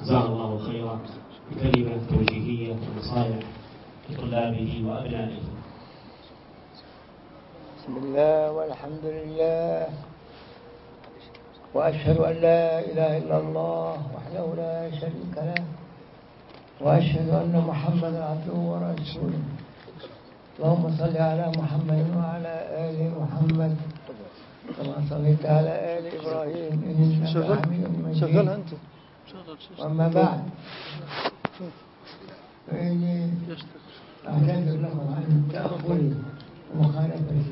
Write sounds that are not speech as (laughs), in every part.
جزاه الله خيرا بكلمة توجيهية ونصائح لطلابه وأبنائه. بسم الله والحمد لله وأشهد أن لا إله إلا الله وحده لا شريك له وأشهد أن محمدا عبده ورسوله. اللهم صل على محمد وعلى آل محمد كما صليت على آل إبراهيم إنك حميد مجيد. أنت؟ وأما بعد فإني أعتذر لكم عن تأخري ومخالفتي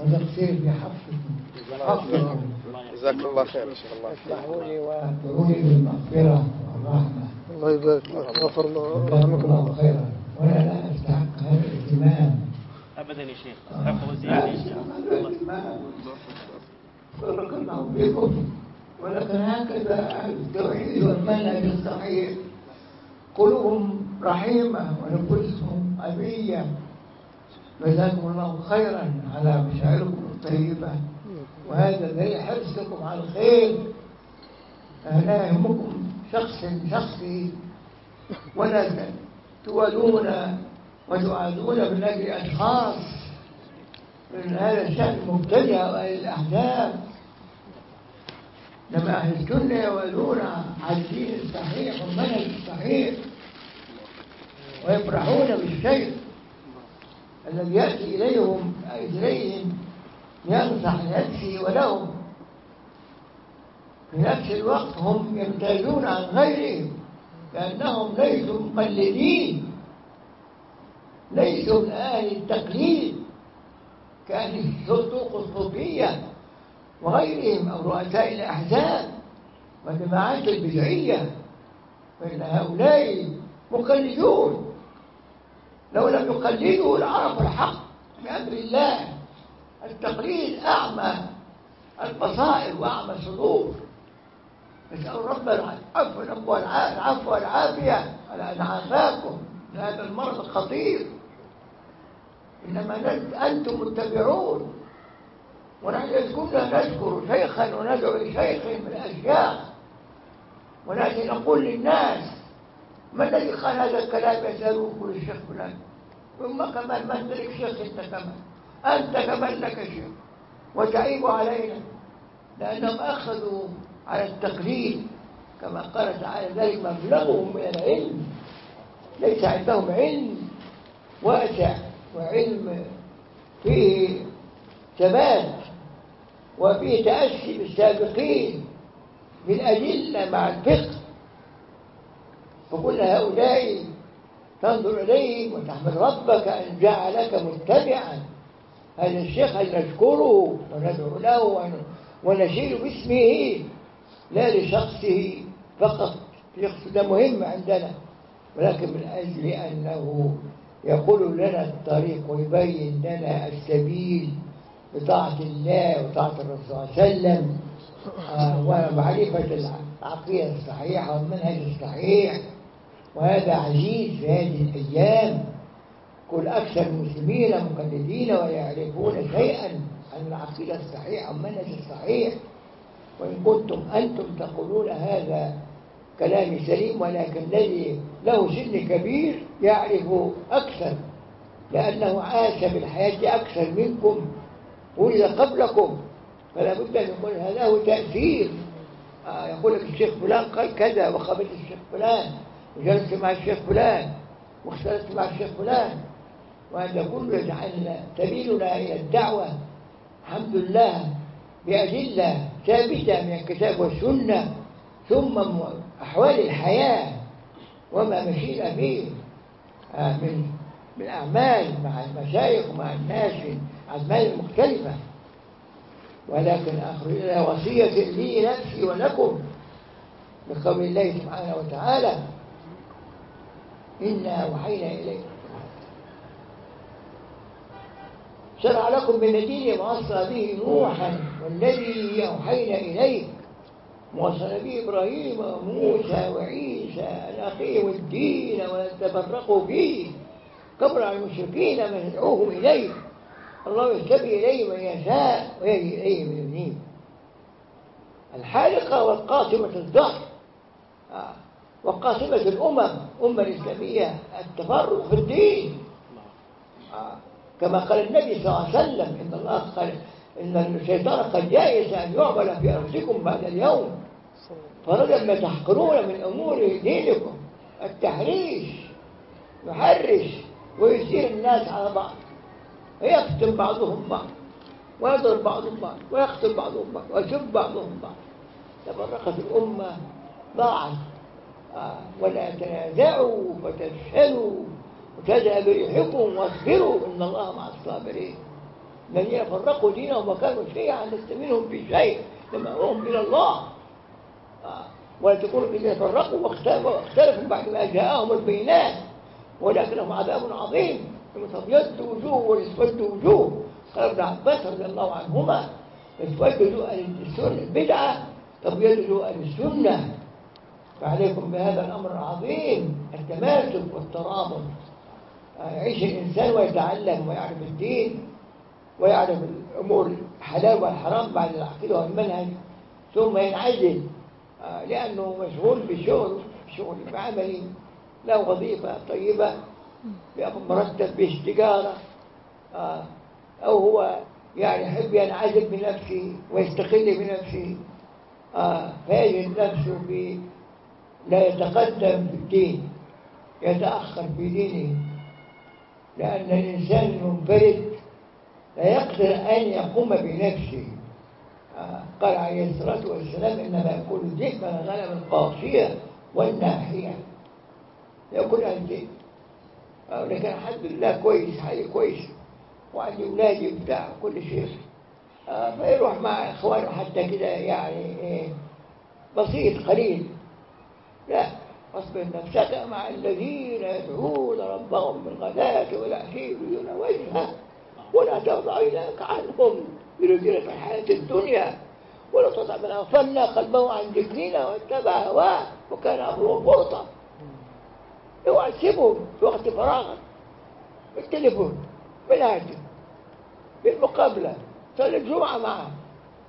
وتقصير في حقكم حقكم جزاك الله خير ان شاء الله اسمحوا لي بالمغفرة والرحمة الله يبارك فيك غفر الله جزاكم الله الله خيرا ولا لا أستحق هذا الاهتمام أبدا يا شيخ حقه وزيادة إن شاء الله بارك الله بكم ولكن هكذا أهل التوحيد والمنهج الصحيح قلوبهم رحيمة ونفوسهم أبية جزاكم الله خيرا على مشاعركم الطيبة. وهذا دليل حرصكم على الخير. لا يهمكم شخص شخصي. ولا تولون وتعادون من أجل أشخاص من هذا الشأن مبتدع وأهل الأحزاب. لما أهل السنة يولون على الدين الصحيح والمنهج الصحيح ويفرحون بالشيء الذي يأتي إليهم إليهم ينصح لنفسه ولهم. في نفس الوقت هم يمتازون عن غيرهم لأنهم ليسوا مقلدين ليسوا من أهل التقليد كأهل الصدوق الصوفية وغيرهم أو رؤساء الأحزاب والجماعات البدعية. فإن هؤلاء مقلدون. لو لم يقلدوا لعرفوا الحق بأمر الله التقليد أعمى البصائر وأعمى الصدور. نسأل ربنا العفو العفو والعافية. على أن عافاكم هذا المرض الخطير إنما أنتم متبعون. ونحن كنا نذكر شيخا وندعو لشيخ من الأشياخ ونأتي نقول للناس ما الذي قال هذا الكلام؟ يسألون كل الشيخ فلان. ثم كمان ما لك شيخ أنت كمان. أنت كمان لك شيخ. وتعيب علينا. لأنهم أخذوا على التقليد كما قال تعالى ذلك مبلغهم من العلم. ليس عندهم علم واسع وعلم فيه ثبات وفيه تأسي بالسابقين بالأدلة مع الفقه. فكل هؤلاء تنظر إليهم وتحمد ربك أن جعلك متبعا. هذا الشيخ أن نشكره وندعو له ونشير باسمه؟ لا لشخصه فقط الشخص ده مهم عندنا ولكن من أجل أنه يقول لنا الطريق ويبين لنا السبيل بطاعة الله وطاعة الرسول صلى الله عليه وسلم. آه ومعرفة العقيدة الصحيحة والمنهج الصحيح. وهذا عزيز في هذه الأيام. كل أكثر المسلمين مقلدين ولا يعرفون شيئا عن العقيدة الصحيحة والمنهج الصحيح. وإن كنتم أنتم تقولون هذا كلام سليم ولكن الذي له سن كبير يعرف أكثر لأنه عاش بالحياة أكثر منكم ولد قبلكم فلا بد أن يقول هذا له تأثير. آه يقول لك الشيخ فلان قال كذا وقابلت الشيخ فلان وجلست مع الشيخ فلان واختلفت مع الشيخ فلان. وهذا كله يجعلنا سبيلنا إلى الدعوة الحمد لله بأدلة ثابتة من الكتاب والسنة ثم أحوال الحياة وما مشينا به من من أعمال مع المشايخ ومع الناس. أعمال مختلفة. ولكن أخرج إلى وصية لي نفسي ولكم بقول الله سبحانه وتعالى إنا أوحينا إليك. شرع لكم من الدين وصى به نوحا والذي أوحينا إليك وصل به إبراهيم وموسى وعيسى أن أقيموا الدين ولا تفرقوا فيه كبر على المشركين من يدعوهم إليه. الله يستبي إليه من يشاء ويهدي إليه من ينيب الحالقة والقاصمة الظهر آه. وقاصمة الأمم الأمة الإسلامية التفرق في الدين. آه. كما قال النبي صلى الله عليه وسلم إن الله قال إن الشيطان قد جائز أن يعمل في أنفسكم بعد اليوم. فرجل ما تحقرون من أمور دينكم. التحريش يحرش ويثير الناس على بعض. ويقتل بعضهم بعض ويضرب بعضهم بعض ويقتل بعضهم بعض ويسب بعضهم بعض. تفرقت الأمة ضاعت آه، ولا تنازعوا فتفشلوا وتذهب ريحكم واصبروا إن الله مع الصابرين. الذين فرقوا دينهم وكانوا شيعا لست منهم في شيء لما هم إلى الله. آه، ولا تكونوا الذين فرقوا واختلفوا بعد ما جاءهم البينات ولكن لهم عذاب عظيم. تبيض وجوه واسود وجوه قال ابن عباس رضي الله عنهما. اسود وجوه السنة البدعة تبيض وجوه السنة. فعليكم بهذا الأمر العظيم التماسك والترابط. يعيش الإنسان ويتعلم ويعرف الدين ويعرف الأمور الحلال والحرام بعد العقيدة والمنهج ثم ينعزل. آه، لأنه مشغول بشغل شغل بعمل له وظيفة طيبة. مرتب بتجاره آه، أو هو يعني يحب ينعزل بنفسه ويستقل بنفسه آه، فيجد نفسه لا يتقدم في الدين يتأخر في دينه لأن الإنسان المنفرد لا يقدر أن يقوم بنفسه. آه، قال عليه الصلاة والسلام إنما يكون الذئب من غنم القاصية والناحية. يكون الذئب لكن الحمد لله كويس حالي كويس وعندي أولادي بتاع كل شيء. آه، فيروح مع إخوانه حتى كده يعني إيه بسيط قليل. لا واصبر نفسك مع الذين يدعون ربهم بالغداة والعشي يريدون وجهه ولا ترضى عيناك عنهم يريدون الحياة الدنيا ولا تطع من أغفلنا قلبه عن ذكرنا واتبع هواه وكان أمره فرطا اوعى تسيبهم في وقت فراغك بالتليفون بالهاتف بالمقابلة صلي الجمعة معه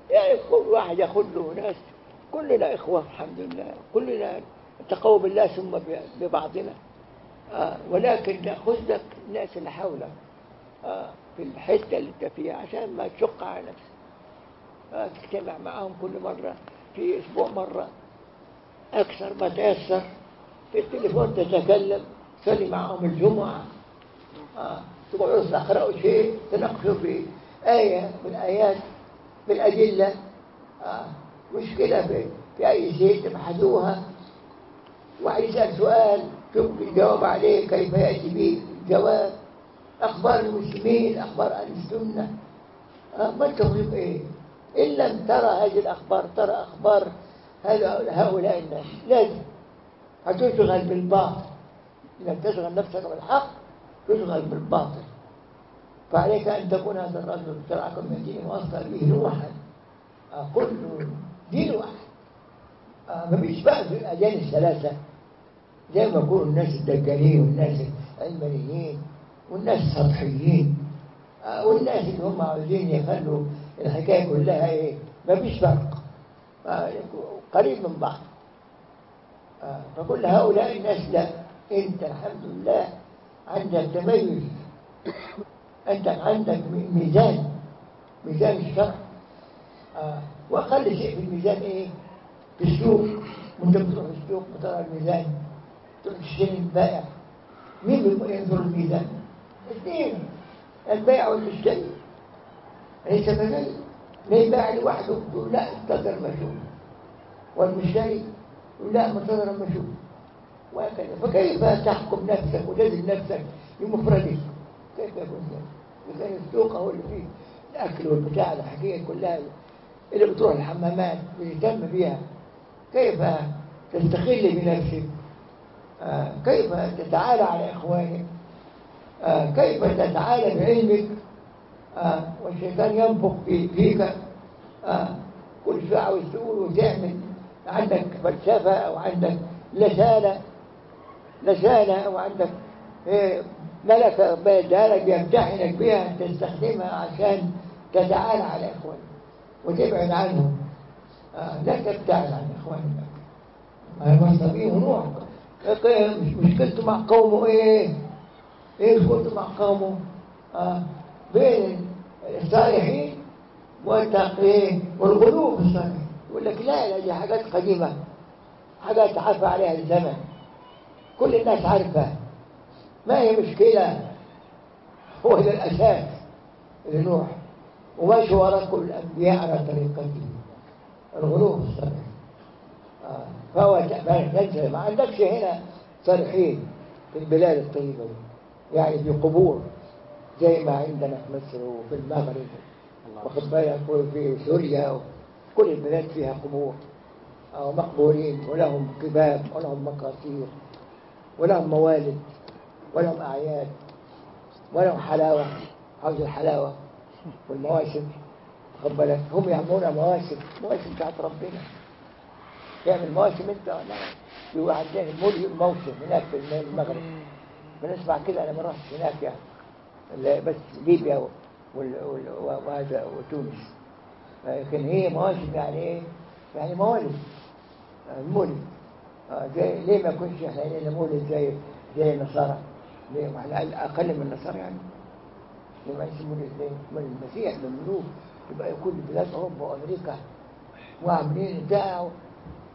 يعني كل واحد ياخذ له ناس كلنا إخوة الحمد لله. كلنا اتقوا بالله ثم ببعضنا. آه ولكن تأخذ لك الناس اللي حولك آه في الحتة اللي انت فيها عشان ما تشق على نفسك. آه تجتمع معهم كل مرة في أسبوع مرة أكثر ما تيسر التليفون تتكلم تصلي معهم الجمعة. آه تقعدوا تقرأوا شيء تناقشوا في آية من آيات بالأدلة آه مشكلة في, في أي شيء تبحثوها. واحد سؤال شوف الجواب عليه كيف يأتي به الجواب؟ أخبار المسلمين أخبار أهل السنة. آه، ما التفريق إيه؟ إن لم ترى هذه الأخبار ترى أخبار هؤلاء الناس. لازم هتشغل بالباطل. إذا تشغل نفسك بالحق تشغل بالباطل. فعليك أن تكون هذا الرجل شرعكم من دين وأصل به نوحا آه، كل دين واحد. آه، ما بيشبهش الأديان الثلاثة. زي ما يكونوا الناس الدجالين والناس العلمانيين والناس السطحيين. آه، والناس اللي هم عاوزين يخلوا الحكاية كلها إيه؟ ما فيش فرق. قريب من بعض. فكل هؤلاء الناس لا. أنت الحمد لله عندك تميز. أنت عندك ميزان ميزان الشرع وأقل شيء في الميزان إيه؟ في السوق. وانت بتروح السوق بترى الميزان. تروح تشتري البائع. مين ينظر الميزان؟ اثنين. البائع والمشتري. ليس كذلك لا يباع لوحده. لا ما أشوف والمشتري لا منتظر ما أشوف وهكذا فكيف تحكم نفسك وتجد نفسك لمفردك كيف يكون ذلك؟ إذا السوق هو اللي فيه. الأكل والبتاع الحكاية كلها اللي بتروح الحمامات بيهتم بيها. كيف تستقل بنفسك؟ آه كيف تتعالى على إخوانك؟ آه كيف تتعالى بعلمك؟ آه والشيطان ينفخ في فيك. كل شيء عاوز تقول وتعمل. عندك فلسفة أو عندك لسانة لسانة أو عندك إيه ملكة بيدها لك يمتحنك بها تستخدمها عشان تتعالى على إخوانك وتبعد عنهم. آه لا تبتعد عن إخوانك. المصابين ونوح مش مشكلته مع قومه إيه إيه مشكلته مع قومه؟ آه بين الصالحين والتقيين والغلو في الصالحين. يقول لك لا لا دي حاجات قديمة حاجات عفى عليها الزمن. كل الناس عارفة. ما هي مشكلة؟ هو ده الأساس لنوح وماشي وراء كل الأنبياء على طريقته الغلو في الصالحين آه. فهو تنسى ما عندكش هنا صالحين في البلاد الطيبة يعني في قبور زي ما عندنا في مصر وفي المغرب. واخد بالك وفي سوريا كل البلاد فيها قبور أو مقبورين ولهم كباب ولهم مقاصير ولهم موالد ولهم أعياد ولهم حلاوة عاوز الحلاوة والمواسم. خد بالك هم يعملون مواسم مواسم بتاعت ربنا. يعمل مواسم انت لا في واحد تاني مولي موسم هناك في المغرب. بنسمع كده أنا ما رحتش هناك يعني بس ليبيا وهذا وتونس. لكن هي مواسم يعني إيه؟ يعني آه، مولد. آه، زي ليه ما يكونش إحنا لنا مولد زي زي النصارى؟ ليه؟ ما إحنا أقل من النصارى يعني؟ ليه ما يسمون ليه؟ من المسيح من الملوك يبقى يكون بلاد اوروبا وامريكا وعاملين بتاع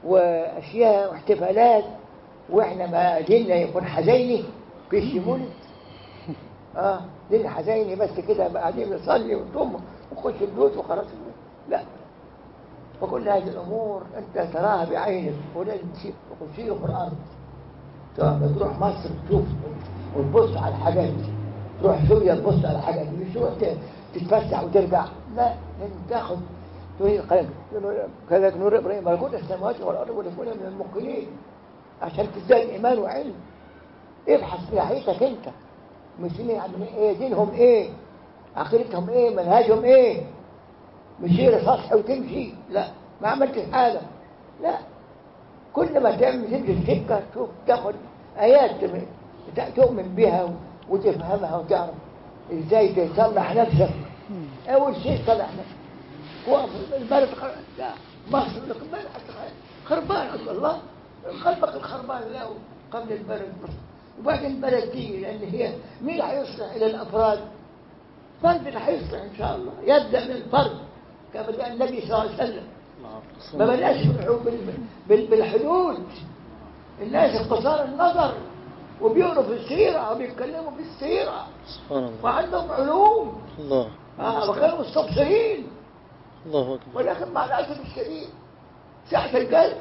وأشياء واحتفالات. وإحنا ما ديننا يكون حزيني. فيش مولد. آه دين حزيني بس كده قاعدين نصلي ونصوم ونخش البيوت وخلاص. لا. وكل هذه الأمور أنت تراها بعينك ولازم الأرض لما تروح مصر تشوف وتبص على الحاجات تروح سوريا تبص على الحاجات مش تروح ت- تتفسح وترجع؟ لا لازم تاخد تقول قال- كذلك نور إبراهيم. ملكوت السماوات والأرض وليكون من الموقنين عشان تزداد إيمان وعلم. ابحث في ناحيتك أنت. مسلمين عاملين إيه؟ دينهم إيه؟ عقيدتهم إيه؟ منهجهم إيه؟ مشير سطح وتمشي لا ما عملتش حاجة لا. كل ما تعمل تمشي السكه تشوف تاخد آيات تم- ت- تؤمن بها وتفهمها وتعرف إزاي تصلح نفسك. أول شيء صلح نفسك. وقف البلد خر... لا مصر البلد خربان الله. قلبك الخربان له قبل البلد وبعدين البلد تيجي لأن هي مين اللي هيصلح إلى الأفراد؟ فرد اللي هيصلح إن شاء الله. يبدأ من الفرد. كما قال النبي صلى الله عليه وسلم. ما بال- بالحدود. الناس قصار النظر وبيقروا في السيرة وبيتكلموا في السيرة. سبحان الله. وعندهم علوم. الله. آه وكانوا مستبصرين. الله أكبر. ولكن مع الأسف الشديد ساعة القلب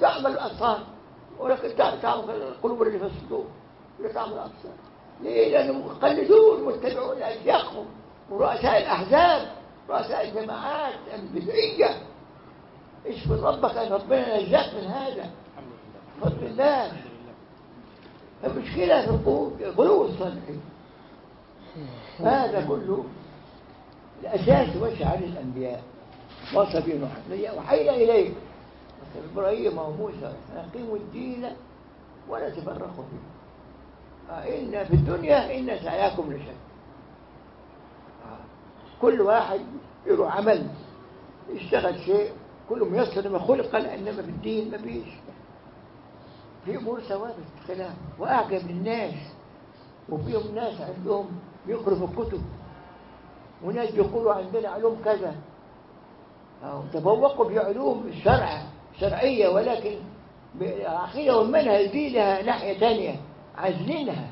تعمل الأبصار. ولكن تع- تعمل القلوب اللي في الصدور. لا تعمل الأبصار. ليه؟ لأنهم مقلدون متبعون لأشياخهم ورؤساء الأحزاب. رؤساء الجماعات البدعية اشفي ربك؟ أن ربنا نجاك من هذا. الحمد الله. المشكلة في غلو الصالحين هذا كله الأساس وشعر الأنبياء وصى به نوح وحينا إليك. مثل إبراهيم وموسى أقيموا الدين ولا تفرقوا فيه. آه، إن في الدنيا إن سعيكم لشيء. آه، كل واحد له عمل يشتغل شيء كل ميسر لما خلق إنما في الدين ما فيش. في أمور ثوابت خلاف وأعجب للناس وفيهم ناس عندهم بيقروا في الكتب. وناس بيقولوا عندنا علوم كذا. أو تفوقوا في علوم الشرع شرعية ولكن العقيدة والمنهج دي لها ناحية تانية. عازلينها.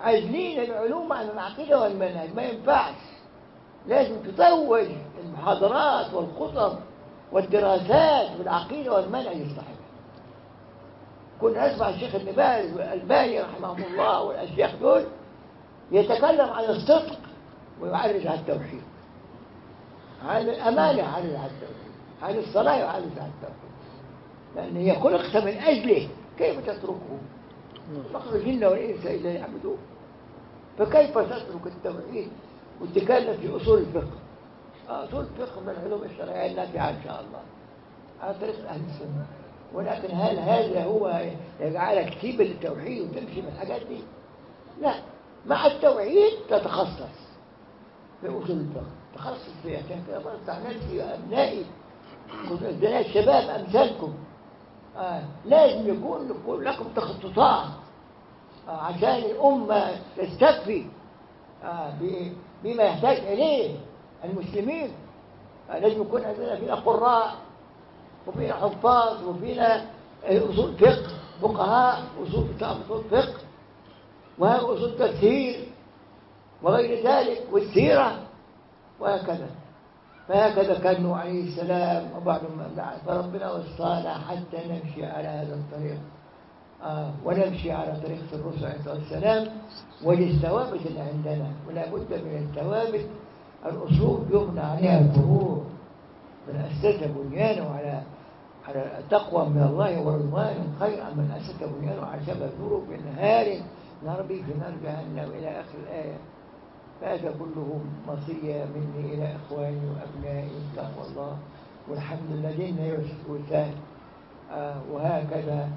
عازلين العلوم عن العقيدة والمنهج. ما ينفعش. لازم تزوج المحاضرات والخطب والدراسات بالعقيدة والمنهج الصحيح. كنا نسمع الشيخ ابن باز والألباني رحمهم الله والأشياخ دول يتكلم عن الصدق ويعرج على التوحيد. عن الأمانة يعرج على التوحيد. عن الصلاة يعرج على التوحيد. لأن هي خلقت من أجله. كيف تتركه؟ خلق الجن والإنس إلا يعبدون فكيف تترك التوحيد؟ وتتكلم في أصول الفقه. آه، أصول الفقه من العلوم الشرعية النافعة إن شاء الله. على طريق أهل السنة. ولكن هل هذا هو يجعلك تسيب التوحيد وتمشي من الحاجات دي؟ لا. مع التوحيد تتخصص في أصول الفقه. تخصص في عشان كده بنصح نفسي وأبنائي عندنا الشباب أمثالكم. آه لازم يكون لكم تخطيطات آه عشان الأمة تستكفي. بما يحتاج إليه المسلمين. آه لازم يكون عندنا فينا قراء وفينا حفاظ وفينا آه، أصول فقه فقهاء أصول أصول فقه وأصول تفسير وغير ذلك والسيرة وهكذا. فهكذا كان عليه السلام وبعد ما بعد فربنا وصانا حتى نمشي على هذا الطريق. آه ونمشي على طريقة الرسل عليه الصلاة والسلام وللثوابت اللي عندنا ولا بد من الثوابت. الأصول يبنى عليها الفروع من أسس بنيانه على على تقوى من الله ورضوان خير من أسس بنيانه على شبه ظروف نهار نار به في نار جهنم إلى آخر الآية. هذا كله مصية مني إلى إخواني وأبنائي تقوى الله والحمد لله ديننا وسهل آه وهكذا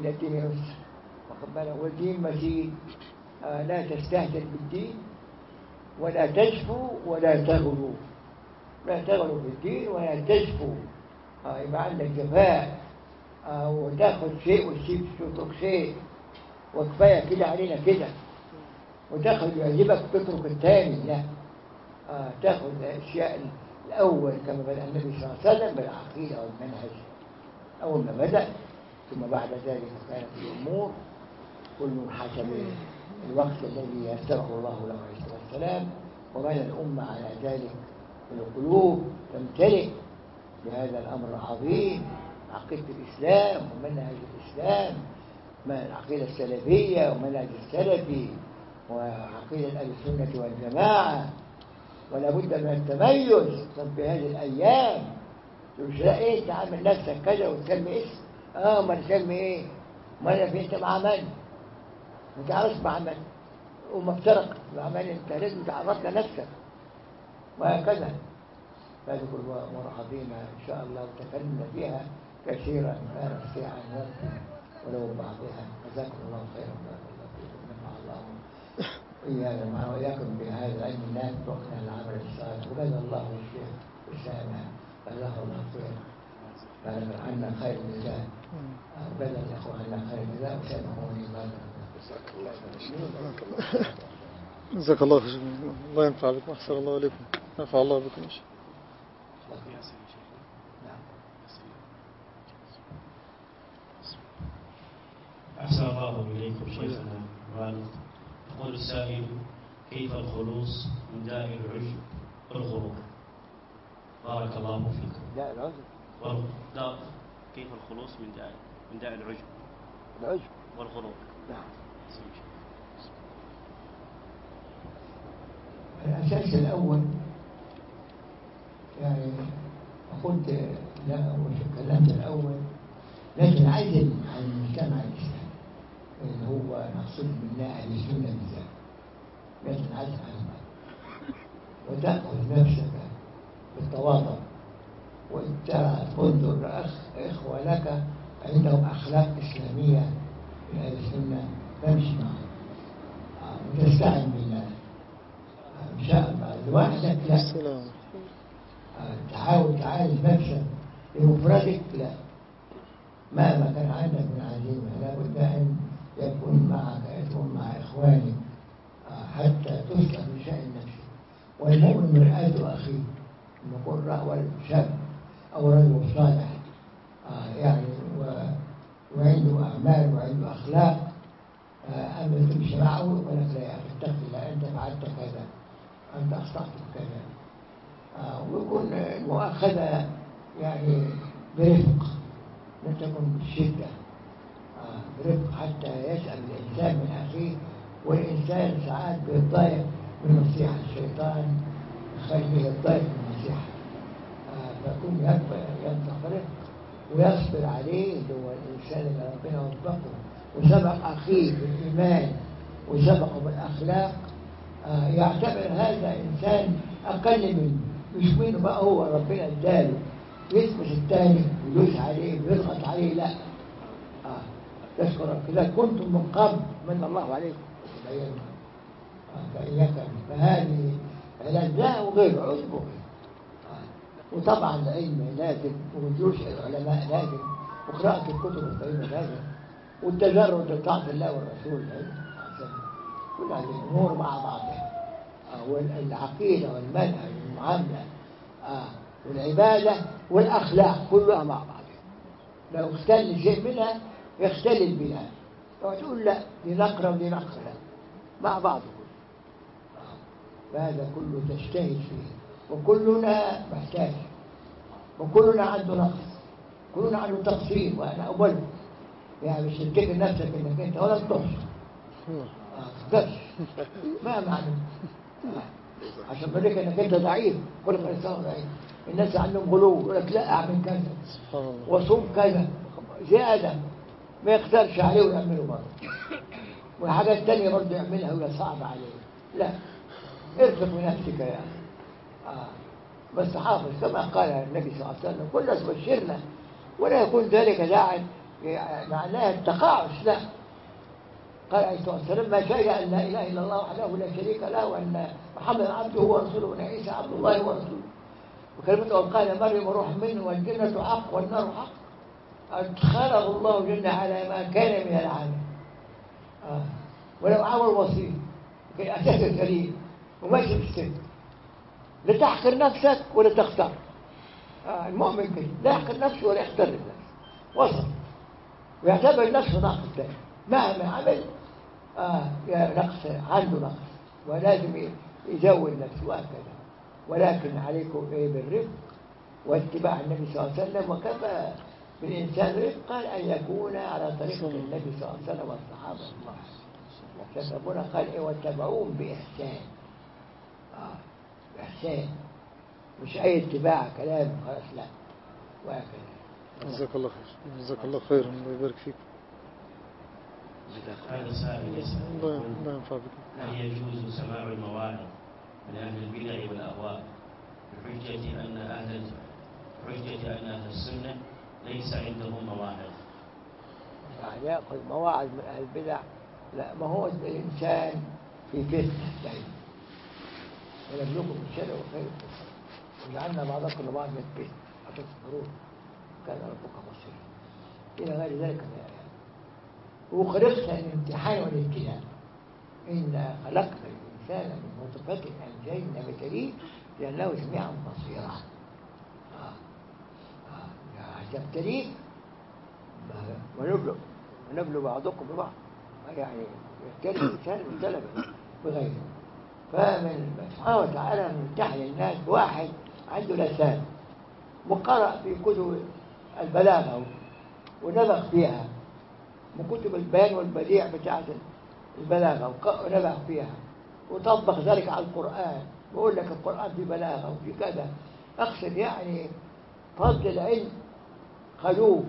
إلى الدين بالك والدين متين آه لا تستهتر بالدين ولا تجفو ولا تغلو. لا تغلو في الدين ولا تجفو آه يبقى عندك جفاء آه وتأخذ شيء وتسيب تترك شيء وكفاية كده علينا كده. وتأخذ يعجبك تترك الثاني لا. آه تأخذ الأشياء الأول كما بدا النبي صلى الله عليه وسلم بالعقيدة والمنهج. أول ما بدأ ثم بعد ذلك كانت الأمور كل حسب الوقت الذي يسره الله له عليه الصلاة والسلام وبنى الأمة على ذلك القلوب تمتلئ بهذا الأمر العظيم عقيدة الإسلام ومنهج الإسلام ما العقيده السلفية ومنهج السلفي وعقيدة أهل السنة والجماعة. ولا بد من التميز. في هذه الأيام لا إيه تعمل نفسك كذا وتسمي اسم. آه ما تسمي إيه؟ ما أنا في انت مع من ما تعرفش مع من وما افترق مع من أنت لازم تعرف نفسك. وهكذا. هذه كل امور عظيمة إن شاء الله وتكلمنا فيها كثيرا. كانت ساعة نوقف ولو بعضها. جزاكم الله خيرا. بارك الله فيكم. نفع الله. إيانا مع وإياكم بهذا العلم. النافع وقنا العمل الصالح. وجزا الله الشيخ جزاه الله خيرا بلغ عنا خير الجزاء الإخوة خير الجزاء وسامحوني بارك جزاك الله خير. الله ينفع بكم. أحسن الله عليكم نفع الله بكم إن شاء الله. أحسن الله إليكم شيخنا. الوالد يقول السائل كيف الخلوص من داء العجب والغرور؟ بارك الله فيكم. لا العجب والغ- كيف الخلوص من داء من داء العجب. العجب. والغرور نعم. الأساس الأول يعني قلت لا كلمت الأول لكن عزل عن المجتمع الإسلامي اللي هو نقصد بالله أهل السنة بالذات لكن عزل عنه وتأخذ نفسك بالتواضع. وانت تنظر أخ إخوة لك عندهم أخلاق إسلامية من أهل السنة تمشي معهم آه، وتستعن بالله. آه، إن شاء الله. لوحدك لا. آه، تحاول تعالج نفسك بمفردك لا. مهما كان عندك من عزيمة لابد أن يكون معك يكون مع إخوانك حتى تسلك بشأن نفسك. والمؤمن مرآة أخيه أن يكون رجل شاب أو رجل صالح آه، يعني وعنده أعمال وعنده أخلاق آه، أما تمشي معه ولك لا يا أخي اتق الله أنت فعلت كذا أنت أخطأت كذا. آه، ويكون المؤاخذة يعني برفق لا تكن بالشدة. آه، برفق حتى يسأل الإنسان من أخيه والإنسان ساعات بيتضايق من نصيحة الشيطان يخليه يتضايق من النصيحة آه، فيكون ينطق- ينطق برفق ويصبر عليه هو الإنسان اللي ربنا وفقه وسبق أخيه بالإيمان وسبقه بالأخلاق آه، يعتبر هذا إنسان أقل منه مش منه بقى هو ربنا اداله يثبت الثاني ويدوس عليه ويضغط عليه لا آه. تشكر إذا كنتم من قبل من الله عليكم آه. فإياك فهذه علاج لا وغير عذبه. وطبعا العلم لازم ودروس العلماء لازم وقراءة الكتب القيمة لازم والتجرد لطاعة الله والرسول لازم. كل هذه الأمور مع بعضها آه، والعقيدة والمنهج والمعاملة. آه، والعبادة والأخلاق كلها مع بعضها لو اختل شيء منها يختل البناء لو تقول لا دي نقرة ودي نقرة مع بعض كله. آه، فهذا كله تجتهد فيه. وكلنا محتاج. وكلنا عنده نقص. كلنا عنده تقصير وأنا اولهم يعني مش تفتكر نفسك إنك أنت ولا تقصر. آه، ما معنى. عشان بقولك إنك أنت ضعيف. كل الانسان ضعيف. الناس عندهم غلو يقول لك لا أعمل كذا. وصوم كذا. زيادة. ما يقدرش عليه ويعمله برضه. والحاجات التانية برضه يعملها وهي صعبة عليه. لا. ارزق أخي. آه. بس حافظ كما قال النبي صلى الله عليه وسلم كل بشرنا ولا يكون ذلك داعا معناه التقاعس لا قال عليه الصلاة والسلام ما شهد أن لا إله إلا الله وحده لا شريك له وأن محمد عبده ورسوله وأن عيسى عبد الله ورسوله. وكلمته قال مريم روح منه والجنة حق والنار حق. أدخله الله جل على ما كان من العالم. آه. ولو عمل وصيف في أساس الكريم وماشي في السن لا تحقر نفسك ولا تختار آه المؤمن كده لا يحقر نفسه ولا يختار نفسه وسط ويعتبر نفسه ناقص تاني مهما عمل آه يا نقص عنده نقص. ولازم يزود نفسه وهكذا. ولكن عليكم إيه بالرفق واتباع النبي صلى الله عليه وسلم. وكفى بالإنسان رفق قال أن يكون على طريقة النبي صلى الله عليه وسلم والصحابة. الله ربنا قال إيه واتبعوهم بإحسان. آه. بإحسان مش أي اتباع كلام خلاص لا وهكذا. جزاك الله خير جزاك الله خير الله يبارك فيك. هذا سائل يسأل. الله ينفع بك. هل يجوز سماع المواعظ من أهل البدع والأهواء بحجة أن أهل حجة أن أهل السنة ليس عندهم مواعظ يعني يأخذ مواعظ من أهل البدع لا ما هو الإنسان في فتنة دائما ونبلوكم وخير الفتنة وجعلنا بعضكم لبعض من الفتنة أتصبرون كان ربك بصيرا إلى غير ذلك من الآيات. وخلقنا الامتحان والابتلاء إنا خلقنا الإنسان من نطفة أنجينا بكريم لأنه سميعا بصيرا. آه. آه. تبتليك ونبلغ. ونبلغ بعضكم ببعض. يعني يبتلي الإنسان ابتلى بغيره. فمن سبحانه وتعالى يمتحن الناس واحد عنده لسان وقرأ في كتب البلاغة ونبغ فيها من كتب البيان والبديع بتاعت البلاغة ونبغ فيها. وطبق ذلك على القرآن. بقول لك القرآن في بلاغة وفي كذا. أقصد يعني فضل العلم خلوه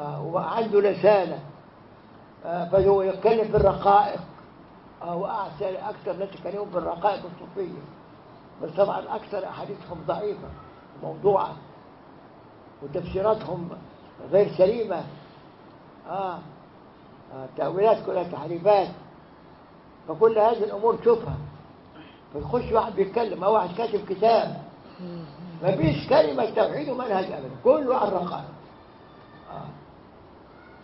آه وعنده لسانة آه فهو يتكلم في الرقائق. آه وأحسن أكثر ناس يتكلمون في الرقائق الصوفية بس طبعا أكثر أحاديثهم ضعيفة موضوعة وتفسيراتهم غير سليمة. آه. آه. تأويلات كلها تحريفات. فكل هذه الأمور تشوفها فيخش واحد بيتكلم أو واحد كاتب كتاب. ما فيش كلمة توحيد ومنهج أبدا. كله على الرقائق. آه.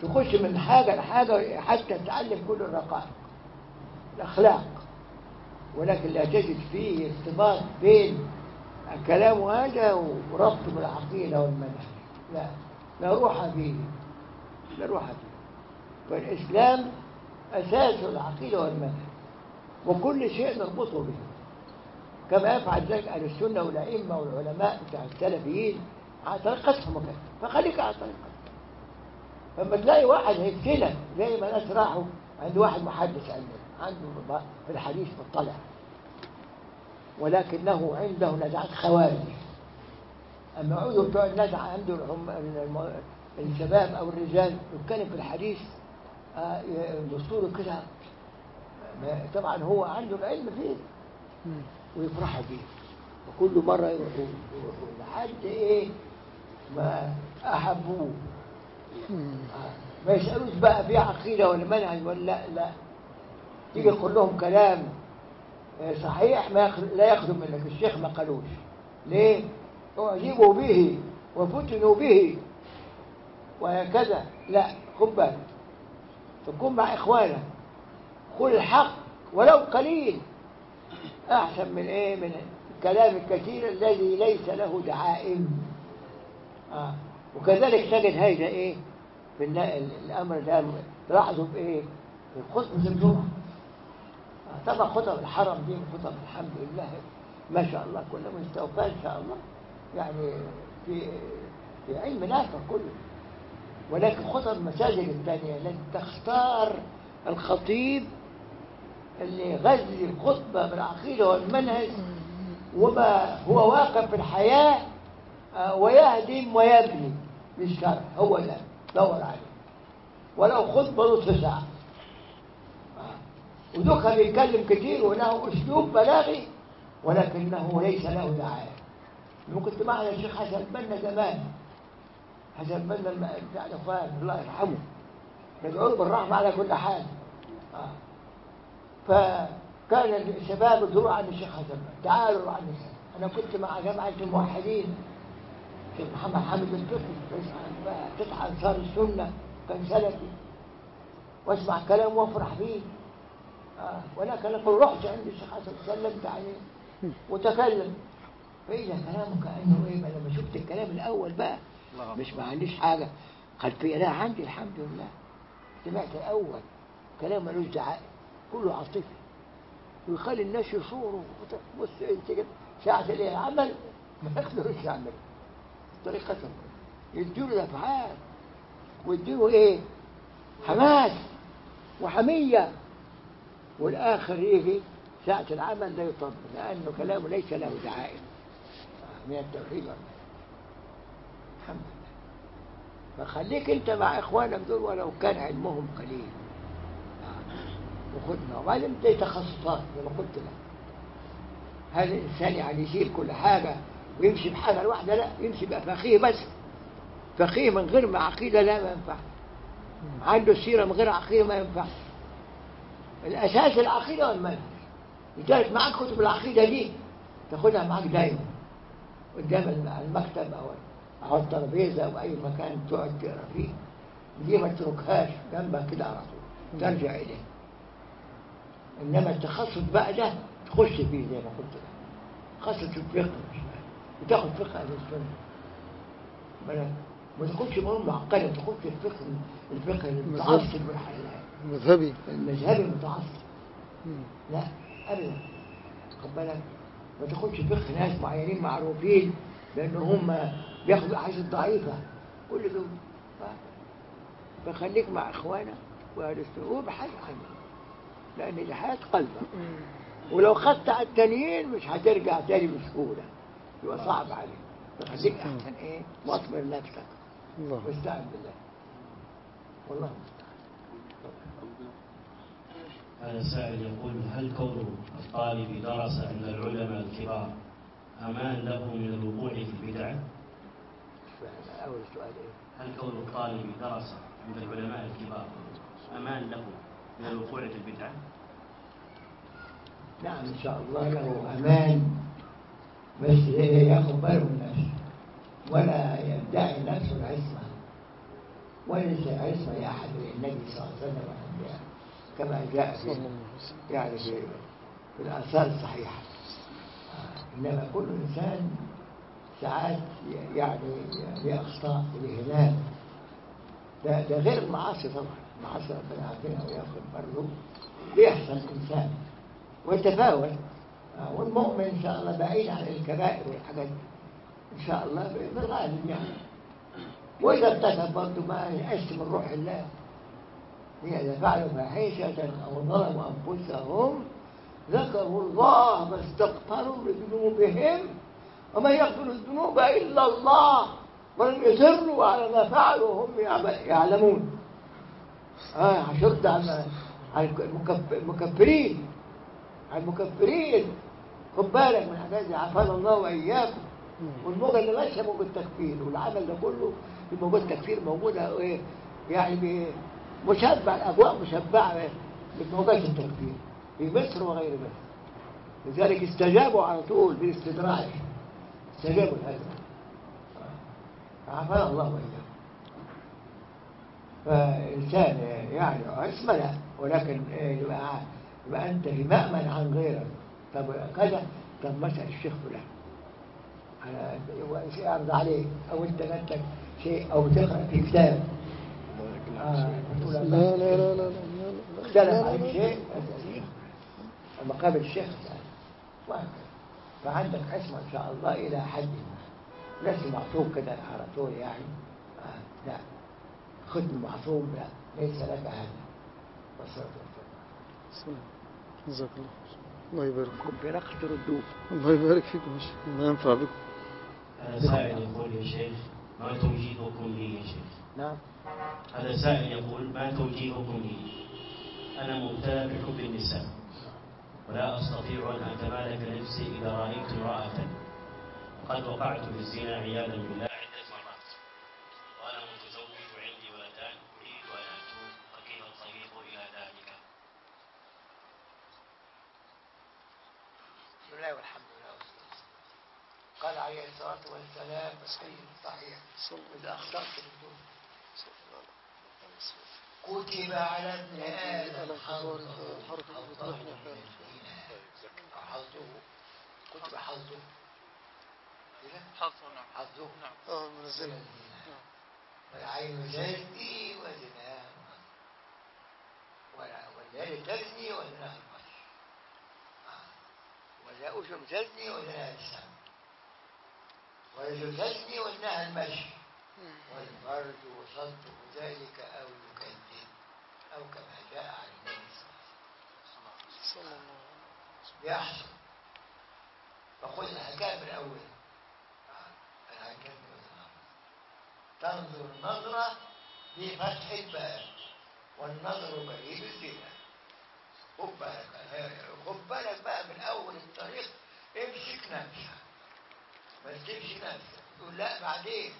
تخش من حاجة لحاجة حتى تتعلم كل الرقائق. الأخلاق. ولكن لا تجد فيه ارتباط بين الكلام هذا وربط بالعقيدة والمنهج لا لا روح فيه. لا روح فيه. فالإسلام أساس العقيدة والمنهج وكل شيء نربطه به. كما يفعل ذلك أهل السنة والأئمة والعلماء بتاع السلفيين على طريقتهم وكذا. فخليك على طريقتهم. لما تلاقي واحد هيفتنك زي ما ناس راحوا عند واحد محدث عندنا عنده في الحديث مطلع. ولكنه عنده نزعات خوارج. أما يعودوا بتوع النزعة عنده الشباب أو الرجال يتكلم في الحديث آه، دستوره كده طبعا هو عنده العلم فيه. ويفرحوا بيه. وكل مرة يروحوا يروحوا لحد إيه؟ ما أحبوه. آه، ما يسألوش بقى في عقيدة ولا منهج ولا لا لا. تيجي يقول لهم كلام آه، صحيح ما لا ياخذوا منك. الشيخ ما قالوش. ليه؟ أعجبوا به وفتنوا به. وهكذا. لا خد بالك. تكون مع إخوانك. قل الحق ولو قليل. أحسن من إيه؟ من الكلام الكثير الذي ليس له دعائم. آه. وكذلك تجد هذا إيه؟ في الأمر ده. تلاحظوا في إيه في خطبة الجمعة. طبعا خطب الحرم دي خطب الحمد لله ما شاء الله كلها مستوفاة إن شاء الله. يعني في في علم نافع كله ولكن خطب المساجد الثانية لن تختار الخطيب اللي يغذي الخطبة بالعقيدة والمنهج وما هو واقع في الحياة آه، ويهدم ويبني. بالشرع هو ده. دور عليه. ولو خطبة نصف ساعة. ودوكا بيتكلم كتير وله أسلوب بلاغي ولكنه ليس له دعاية كنت معنا الشيخ حسن بنا زمان حسن بنا بتاع الإخوان الله يرحمه ندعو بالرحمة على كل حال. آه. فكان الشباب يدوروا عن الشيخ حسن تعالوا عن الشيخ. أنا كنت مع جماعة الموحدين الشيخ محمد حامد رئيس عن- فتح أنصار السنة كان سلفي واسمع كلامه وافرح فيه آه. ولكن لما رحت عند الشيخ حسن سلمت عليه وتكلم. فإذا كلامه كأنه إيه لما شفت الكلام الأول بقى مش ما عنديش حاجة. خلفية لا عندي الحمد لله. سمعت الأول كلام ملوش دعاء كله عاطفي. ويخلي الناس يصوروا وت- بص أنت كده ساعة اللي العمل ما يقدرش يعمل. طريقة. يديله الأفعال. ويديله إيه؟ حماس. وحمية. والآخر يجي ساعة العمل لا يطبق لأنه كلامه ليس له دعائم. من التوحيد. الحمد لله. فخليك أنت مع إخوانك دول ولو كان علمهم قليل. آه. وخدنا وبعدين انت تخصصات زي ما قلت لك. هل الإنسان يعني يشيل كل حاجة ويمشي بحاجة الواحده لا يمشي بقى فقيه بس. فقيه من غير ما عقيدة لا ما ينفع. عنده سيرة من غير عقيدة ما ينفع. الأساس العقيده والمنهج لذلك معاك كتب العقيده دي تاخدها معاك دايما. قدام الم- المكتب أو أو الترابيزة أو أي مكان تقعد تقرأ فيه. دي ما تتركهاش. جنبك كده على طول. ترجع إليه. إنما التخصص بقى ده تخش فيه زي ما قلت لك. خاصة الفقه مش وتاخد فقه أهل السنة. بالك ما تاخدش مهم معقده تاخدش الفقه الفقه المتعصب بالحلال مذهبي. المذهبي المتعصب. لا ابدا. خد بالك ما تاخدش فقه ناس معينين معروفين لأن هم بياخدوا الاحاديث الضعيفه كل دول. فخليك مع إخوانك واهل السنة وابحث عنهم لأن دي حياه قلبك ولو خدت على التانيين مش هترجع تاني بسهولة. يبقى صعب عليك. فخليك أحسن إيه؟ واصبر نفسك. الله. واستعن بالله. والله المستعان هذا السائل يقول هل كون الطالب درس عند العلماء الكبار أمان له من الوقوع في البدعة؟ أول سؤال إيه؟ هل كون الطالب درس عند العلماء الكبار أمان له من الوقوع في البدعة؟ نعم إن شاء الله له أمان. بس ياخد باله من نفسه ولا يدعي نفسه العصمة. وليس عصمة لأحد النبي صلى الله عليه وسلم والأنبياء؟ كما جاء في يعني في, الآثار الصحيحة. إنما كل إنسان ساعات يعني ليه أخطاء وليه هلال ده, ده غير المعاصي طبعا. المعاصي ربنا عافينا وياخد برضه. بيحصل إنسان. ويتفاوت. آه، والمؤمن إن شاء الله بعيد عن الكبائر والحاجات دي. إن شاء الله بالغالب يعني. وإذا ارتكب برضه ما يأس من روح الله إذا فعلوا فاحشة أو ظلموا أنفسهم ذكروا الله فاستغفروا لذنوبهم ومن يغفر الذنوب إلا الله. ولم يصروا على ما فعلوا وهم يعلمون. آه حشرت على على المكف- المكفرين. على المكفرين. خد بالك من الحاجات دي عافانا الله وإياكم. والموجة اللي ماشية موجة تكفير والعمل ده كله موجة تكفير موجودة إيه يعني مشبع الأجواء مشبعة بموجات التكفير في مصر وغير مصر. لذلك استجابوا على طول بالاستدراج. استجابوا لهذا. عافانا الله وإياكم. فإنسان يعني عصمة لا ولكن يبقى, يبقى في مأمن عن غيرك. طب كذا طب مثلا الشيخ فلان. شيء يعرض عليك أو أنت نفسك شيء أو تقرأ في كتاب. آه لا لا لا لا لا اختلف لا شيء مقابل الشيخ وهكذا. فعندك عصمة إن شاء الله إلى حد ما. لست معصوم كده على طول يعني. آه لا. ختم معصوم لا. ليس لك هذا. والصلاة والسلام. السلام. جزاك الله. الله يبارك فيك. كن بنقص تردوه. الله يبارك فيكم الله ينفع بكم. هذا سائل يقول يا شيخ ما توجيهكم لي يا شيخ؟ نعم. هذا سائل يقول ما توجيهكم لي؟ أنا مبتلى بحب النساء ولا أستطيع أن أتمالك نفسي إذا رأيت امرأة. وقد وقعت في الزنا عياذا بالله. إذا أخطأت بالدنيا كتب على ابن آدم حظه حظه. كتب حظه؟ حظه نعم. حظه. نعم. آه من من الزنا الزنا والعين تزني وزناها ولا والليل تزني وزناها المشي ولا أشم تزني وزناها السمع والرجل تزني وزناها المشي والفرج يصدق ذلك أو يكذب أو كما جاء عن النبي صلى الله عليه وسلم بيحصل فخذ الحكاية من أولها الحكاية من تنظر نظرة بفتح الباب والنظر بعيد الزنا خد بالك خد بالك بقى من أول الطريق امسك نفسك ما تسيبش نفسك تقول لا بعدين.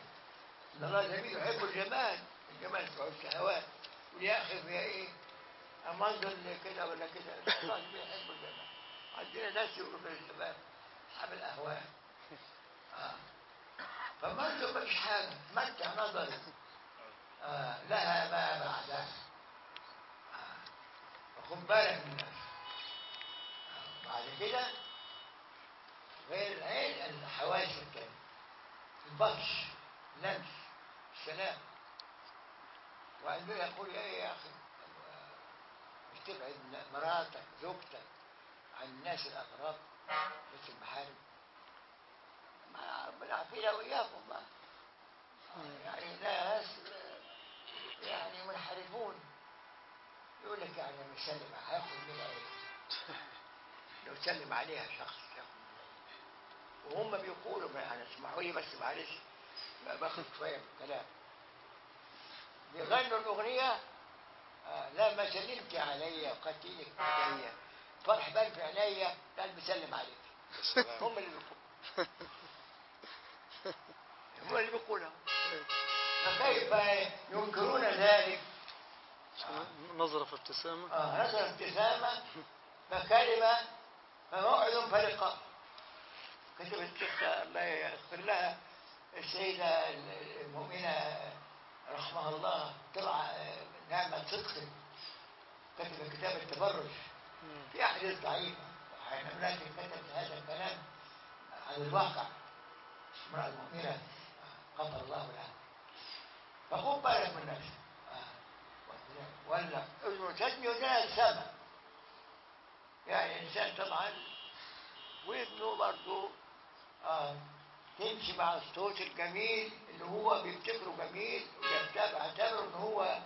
ان الله جميل يحب الجمال. الجمال بتوع الشهوات. يقول يا إيه؟ اما انظر كده ولا كده. الله جميل يحب الجمال. عندنا ناس يقولوا في الشباب أصحاب الأهواء. آه. فمنظر مفيش حاجة. متع نظري آه. لها ما بعدها آه. فخد بالك من نفسك آه. بعد كده غير العين الحواس التانية البطش لمس السلام وعندنا يقول إيه يا أخي مش تبعد مراتك زوجتك عن الناس الأغراب مثل المحارم. ما ربنا عافينا وإياكم بقى. يعني ناس يعني منحرفون. يقول لك يعني لما يسلم هياخد منها إيه؟ لو سلم عليها شخص ياخد؟ وهم بيقولوا يعني اسمحوا لي بس معلش ما باخد شوية من الكلام. بيغنوا الأغنية آه لا ما سلمت عليا وقدت إيدك عليا فرح بال في عينيا قال بيسلم عليك هم اللي بيقولوا. هم اللي بيقولوا. فكيف ينكرون ذلك؟ نظرة في ابتسامة. آه نظر ابتسامة فكلمة فموعد فلقاء. كتب الشيخ الله يغفر لها السيدة المؤمنة رحمها الله طلع نعمة صدق. كتب كتاب التبرج. في أحاديث ضعيفة. لكن كتب هذا الكلام عن الواقع. امرأة المؤمنة غفر الله لها. فخذ بالك من نفسك. ولا تجني ولا السمع يعني الانسان طبعا ودنه برضه آه تمشي مع الصوت الجميل اللي هو بيفتكره جميل ويعتبر إن هو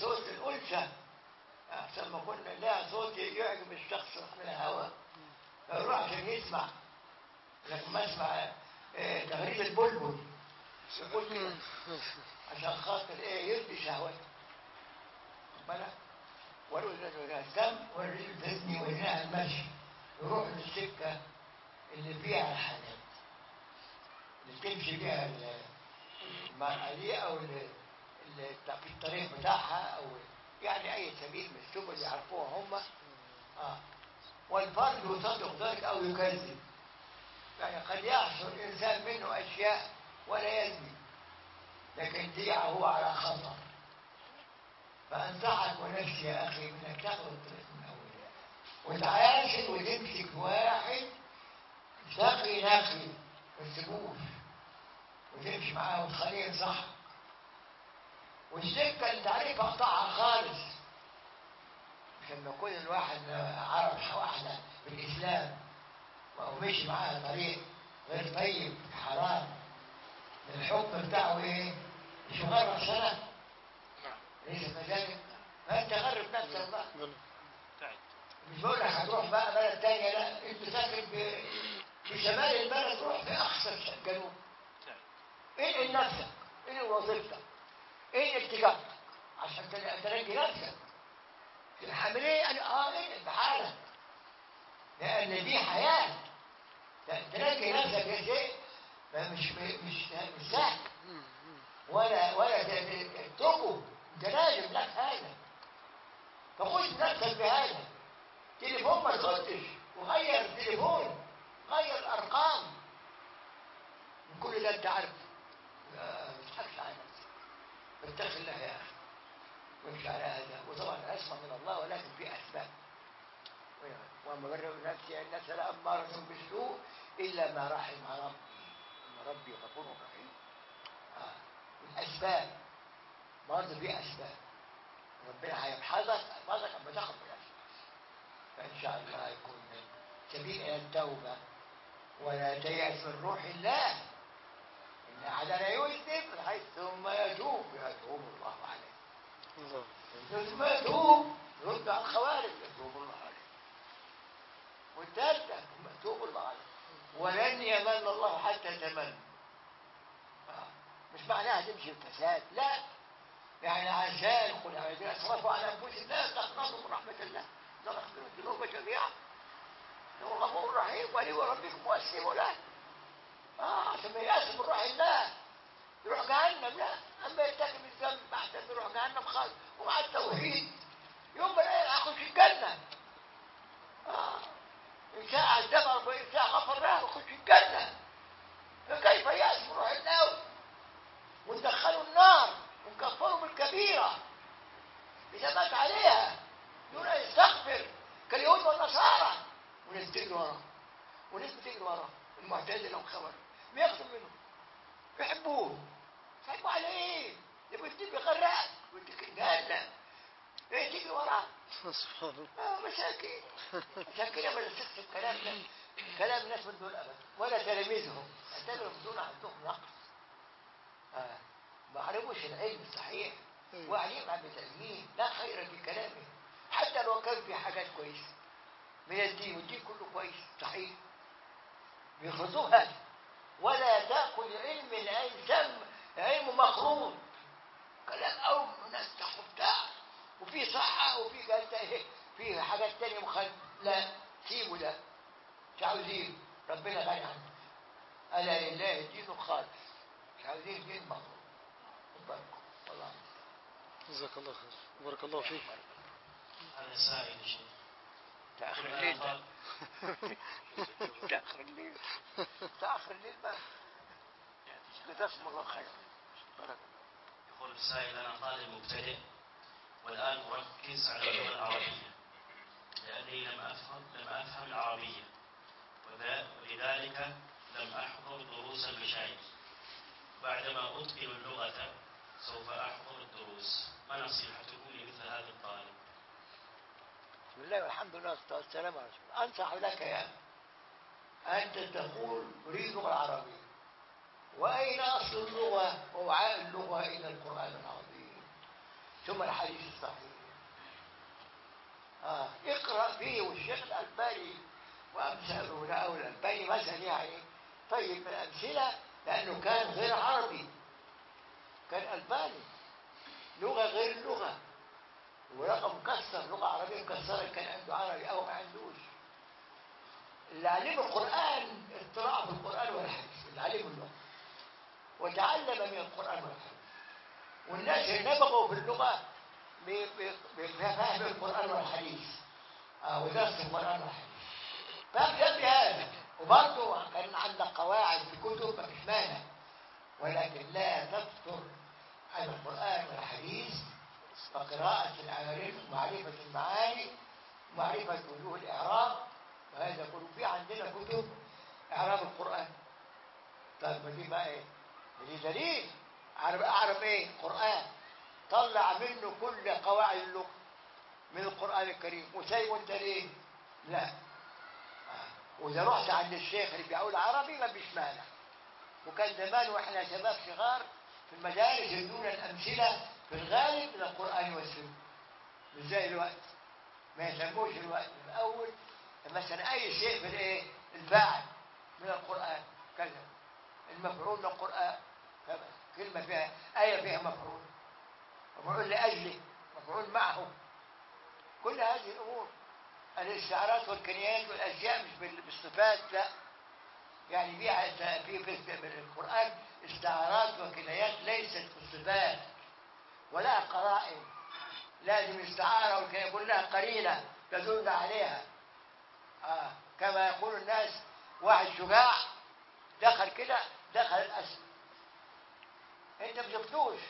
صوت الانثى أحسن ما كنا لها صوت يعجب الشخص من الهواء فيروح عشان يسمع. لكن ما يسمع تغريد البلبل. عشان خاطر إيه يرضي شهوته بالك والسم والرجل تزني وجناها المشي يروح للسكة. اللي فيها الحاجات اللي تمشي بيها المرأة أو الطريق بتاعها أو يعني أي سبيل من السبل اللي يعرفوها هم. آه. والفرد يصدق ذلك أو يكذب. يعني قد يحصل الإنسان منه أشياء ولا يزني لكن ضيعه على خطر. فأنصحك ونفسي يا أخي إنك تاخد الطريق من أولها. وتعاشر وتمسك واحد نقي ما تسيبوش وتمشي معاه وتخليه ينصحك والسكة اللي تعرف اقطعها خالص. مش لما يكون الواحد عرف واحدة في الإسلام ومشي معاها طريق غير طيب حرام. الحكم بتاعه إيه؟ مش مغرب سنة ليس كذلك. ما أنت غرب نفسك بقى. مش بقول لك هتروح بقى بلد تانية لا. أنت ساكن في شمال البلد روح في اقصى الجنوب انقل نفسك؟ انقل وظيفتك؟ انقل تجارتك عشان تنجي نفسك. الحاملية يعني آه انقل بحالك. لأن دي حياة. تنجي نفسك يا مش مش مش سهل. ولا ولا ت- ت- تتوبوا أنت لازم لك هذا فخش نفسك بهذا تليفون ما تردش. وغير التليفون. غير الأرقام. من كل ده انت عارف لا، ما تضحكش على نفسك اتق الله يا أخي. وامشي على هذا. وطبعا العصمه من الله ولكن في أسباب. وما برئ نفسي أن نفسي لاماره بالسوء إلا ما رحم ربي. إن ربي غفور رحيم. آه. الاسباب برضه في أسباب. ربنا هيحفظك يحفظك اما تاخد بالاسباب فإن شاء الله يكون سبيل إلى التوبة. ولا تيأس من روح الله. إن احدنا يذنب حيث ثم يتوب يتوب الله عليه. ثم يتوب يرد على الخوارج يتوب الله عليه. والثالثة ثم يتوب الله عليه. ولن يمل الله حتى تمل آه. مش معناها تمشي الفساد لا. يعني عشان قل الذين أسرفوا على أنفسهم لا تقنطوا من رحمة الله. لا تغفروا الذنوب جميعا. انه غفور رحيم ولي وربكم واسلموا له. آه عشان ما يأس من روح الله. يروح جهنم لا. أما يرتكب الذنب احسن يروح جهنم خالص. ومع التوحيد. يوم ما يخش الجنة. آه. إن شاء عذبه وإن شاء غفر له يخش الجنة. فكيف يأس من روح الله؟ وندخله النار ونكفره بالكبيرة إذا مات عليها دون أن يستغفر. كاليهود والنصارى. وناس تجري وراه وناس بتجري وراه المعتزلة والخوارج بياخدوا منه يحبوه يحبوا على إيه؟ يبقى يديك يغرقك ويديك جهنم. إيه تجري وراه؟ سبحان الله. آه مساكين عشان كده ما نستخدم كلام ده؟ كلام الناس من دول ابدا. ولا تلاميذهم. اعتبروا دول عندهم نقص آه. ما عرفوش العلم الصحيح أيوة. وعليم عن التأمين لا خير في كلامه. حتى لو كان في حاجات كويسة. من الدين والدين كله كويس صحيح. بيخرجوها ولا تأكل علم الإنسان علم مخروط كلام أو ناس تحطها وفي صحة وفي قال في حاجات تانية مخل لا سيبوا ده. مش عاوزين ربنا غني عنه. ألا لله الدين الخالص. مش عاوزين دين مخروط خد بالكم والله جزاك الله خير. بارك الله فيك. هذا سائل يا شيخ. تأخر يقول الليل. ده. (laughs) تأخر الليل. تأخر الليل بقى. جزاكم الله خير بارك يقول السائل أنا طالب مبتدئ والآن أركز على اللغة العربية. لأني لم أفهم لم أفهم العربية. وذا- ولذلك لم أحضر دروس المشايخ. بعدما أتقن اللغة سوف أحضر الدروس. ما نصيحتكم لمثل هذا الطالب؟ بسم الله والحمد لله والصلاة والسلام على رسول الله. أنصح لك يا أنت تقول أريد اللغة العربية. وأين أصل اللغة؟ ووعاء اللغة إلى القرآن العظيم. ثم الحديث الصحيح. آه. اقرأ فيه والشيخ الألباني وأمثاله لا أو الألباني مثلا يعني. طيب من الأمثلة لأنه كان غير عربي. كان ألباني. لغة غير اللغة. ورقم مكسر لغة عربية مكسرة كان عنده عربي أو ما عندوش. اللي علم القرآن اطلاع في القرآن والحديث اللي علم اللغة. وتعلم من القرآن والحديث والناس اللي نبغوا في اللغة بفهم القرآن والحديث آه ودرس القرآن والحديث فابدأ بهذا وبرضه كان عندك قواعد في كتب ما فيش ولكن لا تفتر عن القرآن والحديث وقراءة العلم ومعرفة المعاني ومعرفة وجوه الإعراب وهذا كله في عندنا كتب إعراب القرآن. طيب ما دي بقى إيه؟ دي دليل. أعرف أعرف إيه؟ قرآن طلع منه كل قواعد اللغة من القرآن الكريم. وسايب دليل لا. آه. وإذا رحت عند الشيخ اللي بيقول عربي ما مانع. وكان زمان وإحنا شباب صغار في المدارس يدونا الأمثلة في الغالب من القرآن والسنة. مش زي الوقت. ما يسموش الوقت. من أول مثلا أي شيء في الإيه؟ الفاعل من القرآن. كذا. المفعول من القرآن. كلمة فيها آية فيها مفعول. مفعول لأجله. مفعول معه. كل هذه الأمور. الاستعارات والكنيات والأشياء مش بال- بالصفات لا. يعني في في القرآن استعارات وكنايات ليست بالصفات. ولا قرائن. لازم استعارة والكناية كلها قرينة تدل عليها. آه. كما يقول الناس واحد شجاع دخل كده دخل الأسد. أنت ما شفتوش؟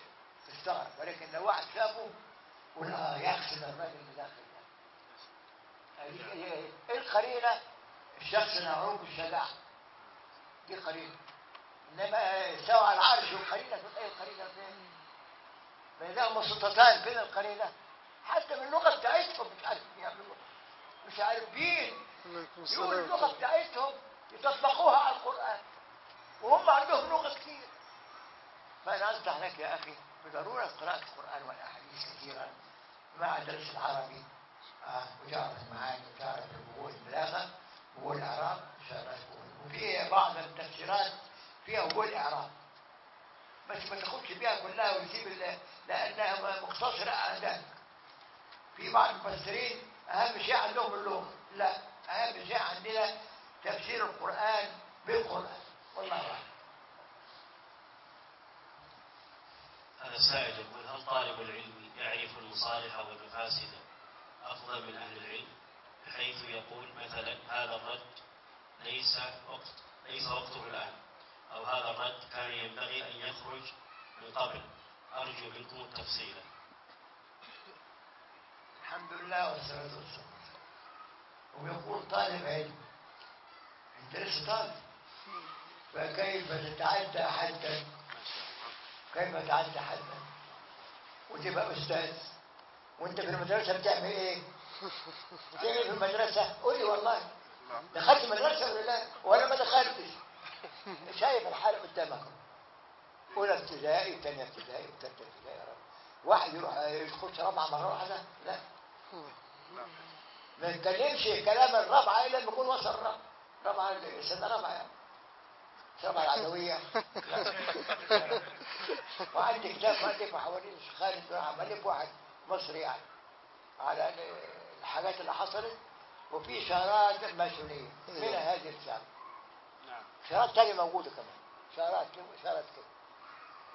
تستغرب ولكن لو واحد شافه قول آه يقصد الراجل اللي داخل ده. إيه القرينة؟ الشخص المعروف بالشجاعه دي قرينة. إنما سوى على العرش والقرينة إيه القرينة؟ فين بينهما سلطتان فين القرينة. حتى من اللغة بتاعتهم يعملوا مش عارفين عليكم يقول اللغة بتاعتهم يطبقوها على القرآن. وهم عندهم لغة كتير فانا انصح لك يا أخي. بضرورة قراءة القرآن والأحاديث كثيرا مع درس العربي. آه وتعرف المعاني وتعرف وجوه البلاغه وجوه الاعراب إن شاء الله تكون. وفي بعض التفسيرات فيها وجوه الاعراب بس ما تاخدش بيها كلها وتسيب لأنها مقتصرة على ذلك في بعض المفسرين أهم شيء عندهم اللغة. لا أهم شيء عندنا تفسير القرآن بالقرآن. والله أعلم. هذا السائل يقول هل طالب العلم يعرف المصالح والمفاسد أفضل من أهل العلم؟ بحيث يقول مثلا هذا الرد ليس وقت ليس وقته الآن. أو هذا الرد كان ينبغي أن يخرج من قبل. أرجو منكم التفصيل. الحمد لله والصلاة والسلام. ويقول طالب علم انت لسه طالب؟ فكيف تتعدى حدا كيف تتعدى حدا وتبقى أستاذ. وأنت في المدرسة بتعمل إيه؟ بتعمل في المدرسة؟ قولي والله. دخلت المدرسة ولا لا؟ ولا ما دخلتش. (laughs) شايف الحالة قدامك. أولى ابتدائي ثانية ابتدائي وثالثة ابتدائي يا رب واحد يروح يخش رابعة مرة واحدة لا ما يتكلمش كلام الرابعة إلا لما يكون وصل الرابعة. رابعة سنة رابعة يعني. الرابعة العدوية. لا. (laughs) وعندي كتاب مؤلف حوالين خالد بن مؤلف واحد مصري يعني. على الحاجات اللي حصلت. وفي شهرات الماسونية من هذه الرسالة شهرات تانية موجودة كمان. شهرات شهرات كده.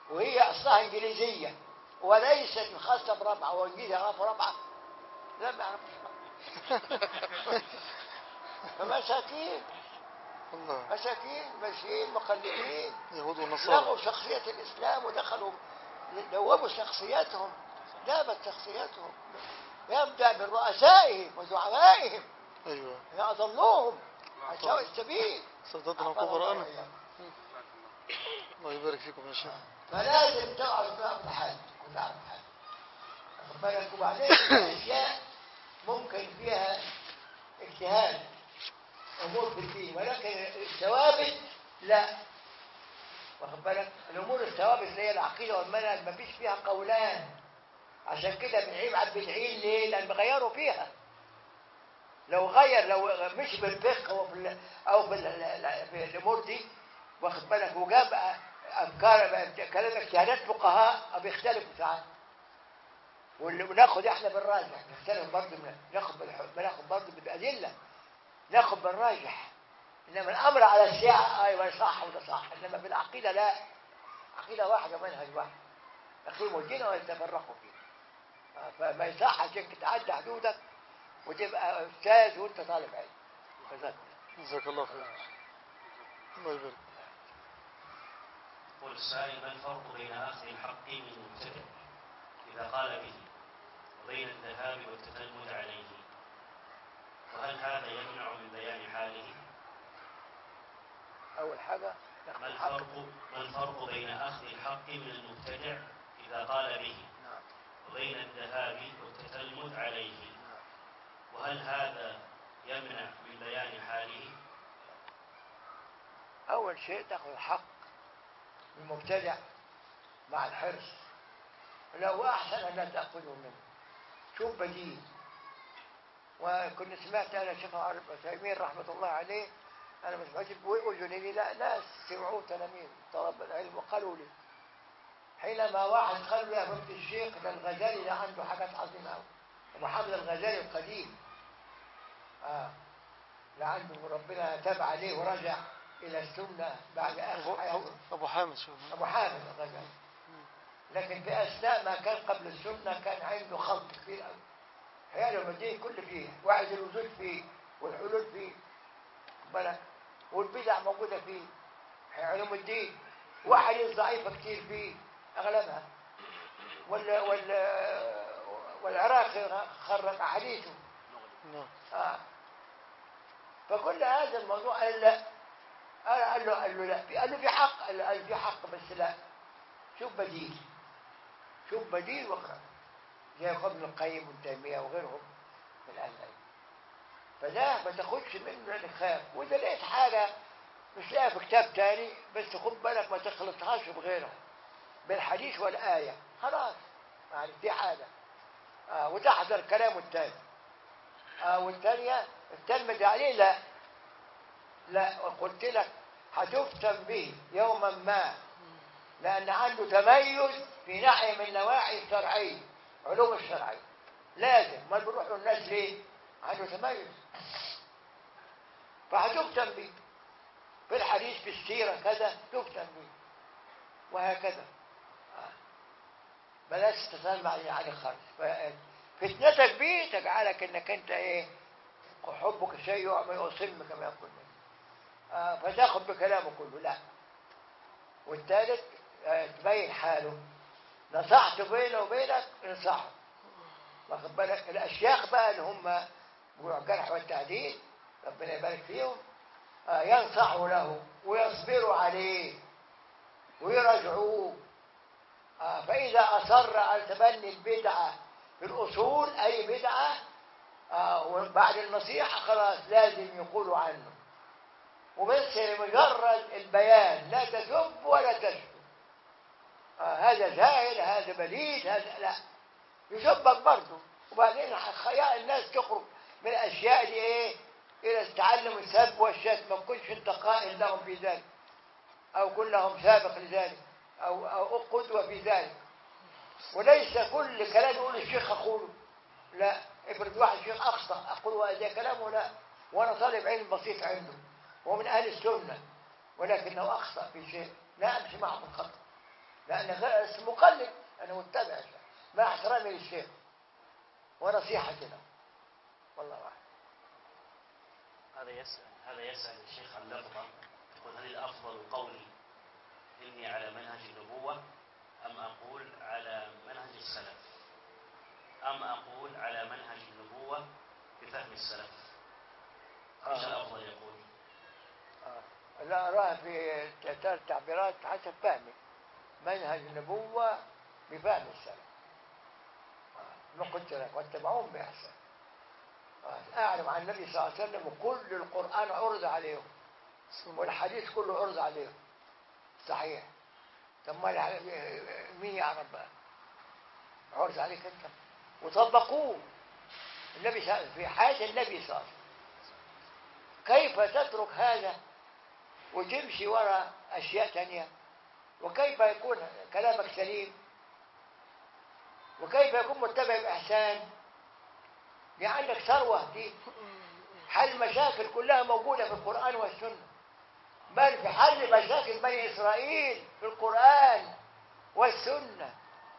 وهي أصلها إنجليزية وليست خاصة برابعة وإنجليزي يعرفوا رابعة لا ما يعرفوش. فمساكين (laughs) مساكين ماشيين مقلدين. يهود لغوا ونصارى شخصية الإسلام ودخلوا دوبوا شخصياتهم دابت شخصياتهم. يبدأ من رؤسائهم وزعمائهم. أيوة. أضلوهم سواء السبيل. سددنا أحفظ الله كبراءنا وإياكم. الله يبارك فيكم يا شيخ. فلازم تعرف تعرف حد وتعرف حد واخد بالك وبعدين في أشياء ممكن فيها اجتهاد. أمور في الدين ولكن الثوابت لا. واخد بالك الأمور الثوابت اللي هي العقيدة والمنهج ما فيش فيها قولان. عشان كده بنعيب على البدعيين ليه؟ لأن غيروا فيها. لو غير لو مش بالفقه أو في ال- أو في, ال- في الأمور دي واخد بالك؟ وجاب أفكار كلام اجتهادات فقهاء بيختلفوا ساعات واللي بناخد إحنا بالراجح نختلف برضه ناخد بناخد برضه بالأدلة ناخد بالراجح. إنما الأمر على السعه أيوه صح وده صح. إنما بالعقيدة لا. عقيدة واحدة منهج واحد. يقيموا الدين ويتفرقوا فيه. فما يصحش إنك تعدي حدودك وتبقى أستاذ وانت طالب علم جزاك الله خير. الله يبارك. يقول السائل ما الفرق بين أخذ الحق من المبتدع إذا قال به وبين الذهاب والتتلمذ عليه. وهل هذا يمنع من بيان حاله؟ أول حاجة ما الفرق ما الفرق بين أخذ الحق من المبتدع إذا قال به؟ نعم. وبين الذهاب والتتلمذ عليه. نعم وهل هذا يمنع من بيان حاله؟ أول شيء تأخذ الحق المبتدع مع الحرص. لو أحسن أن لا تأخذه منه. شوف بديل. وكنت سمعت أنا شيخ عارف تيمين رحمة الله عليه أنا مش عجب وأذني لا ناس سمعوه تلاميذ طلب العلم وقالوا لي حينما واحد قال له يا فضيلة الشيخ ده الغزالي ده عنده حاجات عظيمة أوي. ومحمد الغزالي القديم. آه. لا عنده ربنا تاب عليه ورجع إلى السنة بعد آخر حياته أبو حامد شوف أبو حامد الغزالي لكن في أثناء ما كان قبل السنة كان عنده خلط كبير أوي. حياله الدين كل فيه. وعد الوجود فيه والحلول فيه. بالك والبدع موجودة فيه. علوم الدين. وأحاديث ضعيفة كتير فيه. أغلبها. وال وال والعراقي خرج أحاديثه. نعم. آه. فكل هذا الموضوع قال لا. قال له قال له لا. قال له في حق. قال له في حق بس لا. شوف بديل. شوف بديل وخر زي ابن القيم وابن تيمية وغيرهم من أهل العلم. فده ما تاخدش منه لانك خاف واذا لقيت حاجة مش لاقيها في كتاب تاني بس خد بالك ما تخلطهاش بغيرها بالحديث والآية. خلاص. يعني دي حاجة. آه وتحذر كلامه التاني. آه والثانية التلمذ عليه لا لا قلت لك هتفتن به يوما ما لأن عنده تميز في ناحية من النواحي الشرعية علوم الشرعية لازم ما بنروح له الناس ليه؟ عنده تميز. فهتفتن به. في الحديث في السيرة كذا تفتن به. وهكذا. بلاش تسمع يعني خالص فتنتك به تجعلك إنك أنت إيه؟ حبك شيء يصم كما يقول آه فتأخذ بكلامه كله لا. والثالث آه تبين حاله. نصحت بينه وبينك انصحه. واخد بالك؟ الأشياخ بقى اللي هم بتوع الجرح والتعديل ربنا يبارك فيهم آه ينصحوا له ويصبروا عليه ويراجعوه. فإذا أصر على تبني البدعة في الأصول أي بدعة وبعد النصيحة خلاص لازم يقولوا عنه. وبس مجرد البيان لا تسب ولا تشتم آه هذا جاهل هذا بليد هذا لا. يسبك برضه. وبعدين الناس تخرج من الأشياء دي إيه؟ إلى تعلم السب والشتم. ما تكونش أنت قائل لهم في ذلك. أو كن لهم سابق لذلك. أو أو قدوة في ذلك. وليس كل كلام يقول الشيخ أقوله لا. افرض واحد شيخ أخطأ أقول هذا كلامه لا وأنا طالب علم بسيط عنده ومن أهل السنة ولكنه أخطأ في شيء لا أمشي معه بالخطأ لأن مقلد أنا متبع مع احترامي للشيخ ونصيحتي له. والله أعلم. هذا يسأل هذا يسأل الشيخ عن لفظة. يقول هل الأفضل قولي إني على منهج النبوة أم أقول على منهج السلف؟ أم أقول على منهج النبوة بفهم السلف؟ إيش آه. الأفضل يقول. آه. لا أراها في ثلاث تعبيرات حسب فهمي. منهج النبوة بفهم السلف. آه. ما قلت لك واتبعوهم بإحسان آه. أعلم عن النبي صلى الله عليه وسلم وكل القرآن عرض عليهم. والحديث كله عرض عليهم. صحيح. طب ما مين يعرف بقى؟ عرض عليك أنت. وطبقوه. النبي في حياة النبي وسلم. كيف تترك هذا وتمشي وراء أشياء تانية؟ وكيف يكون كلامك سليم؟ وكيف يكون متبع بإحسان دي عندك ثروة دي. حل مشاكل كلها موجودة في القرآن والسنة. بل في حل مشاكل بني إسرائيل في القرآن والسنة.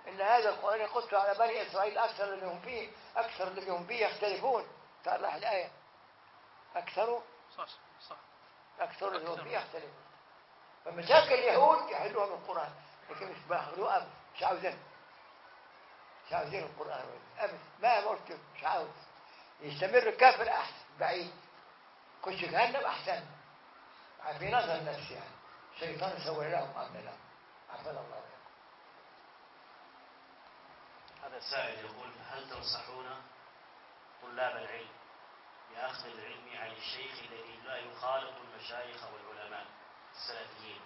إن هذا القرآن يقص على بني إسرائيل أكثر اللي هم فيه أكثر اللي هم فيه يختلفون. تعرف الآية. أكثر صح صح. أكثر اللي هم. فيه يختلفون. فمشاكل اليهود يحلوها من القرآن لكن مش بياخدوها أبدا مش عاوزين. مش عاوزين القرآن. أبدا ما قلت مش عاوز. يستمر كافر أحسن بعيد. خش جهنم أحسن. في نظر النفس يعني. الشيطان يسوي لهم أمن لهم عفوا الله وإياكم. هذا السائل يقول هل تنصحون طلاب العلم بأخذ العلم عن الشيخ الذي لا يخالط المشايخ والعلماء السلفيين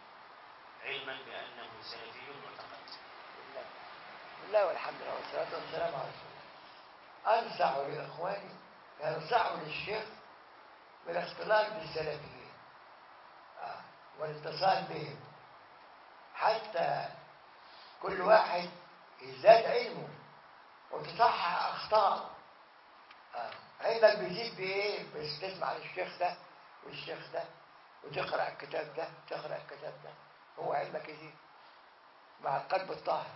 علما بأنه سلفي معتقد؟ بالله والحمد لله والصلاة والسلام على رسول الله. أنصح لإخواني ينصحوا للشيخ بالاختلاط بالسلفيين آه. والاتصال بهم. حتى كل واحد يزداد علمه. وتصحح أخطاء آه. علمك بيزيد بإيه؟ بس تسمع للشيخ ده والشيخ ده وتقرأ الكتاب ده تقرأ الكتاب ده هو علمك يزيد مع القلب الطاهر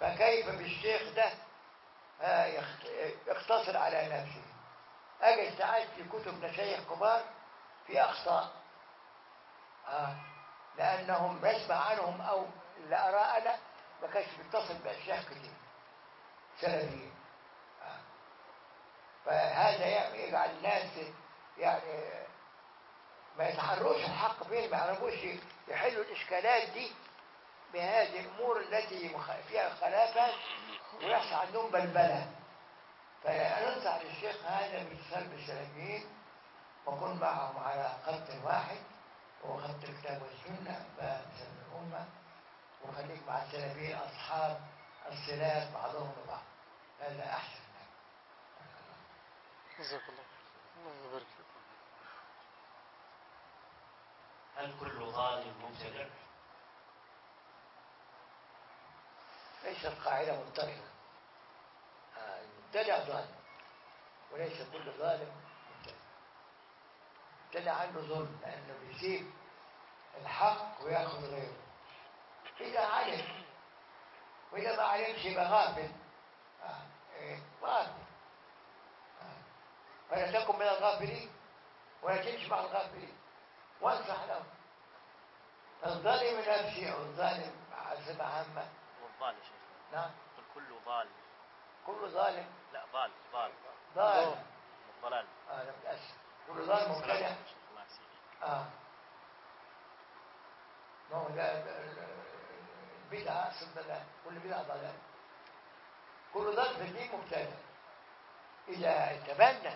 فكيف بالشيخ ده آه، يقتصر على نفسه أجي استعدت في كتب مشايخ كبار في أخطاء آه. لأنهم نسمع عنهم أو اللي أرى أنا ما كانش بيتصل بأشياء كتير آه. فهذا يعني يجعل الناس يعني ما يتحروش الحق فين ما يعرفوش يحلوا الإشكالات دي بهذه الأمور التي فيها خلافات ويحصل عندهم بلبلة فننصح للشيخ هذا باتصال بالسلفيين وكن معهم على خط واحد هو خط الكتاب والسنة فسلم الأمة وخليك مع السلفيين أصحاب الصلات بعضهم ببعض هذا أحسن. جزاك الله الله يبارك فيك. هل كل ظالم مبتدع؟ ليس القاعدة مضطردة آه، المبتدع ظالم وليس كل ظالم مبتدع. المبتدع عنده ظلم لأنه بيسيب الحق ويأخذ غيره. إذا علم وإذا ما علمش يبقى غافل. آه، إيه، غافل. آه. فلا تكن من الغافلين ولا تمشي مع الغافلين. وانصح لهم. الظالم نفسي أو الظالم عاصمة عامة. والضال يا شيخ. نعم. قل كل ضال كل ظالم. لا ضال ضال ضال الضلال آه لا متأسف كل ظالم مبتدع. آه. ما هو ده البدعة أصل ضلال كل بدعة ضلال كل ضال في الدين مبتدع إذا تبنى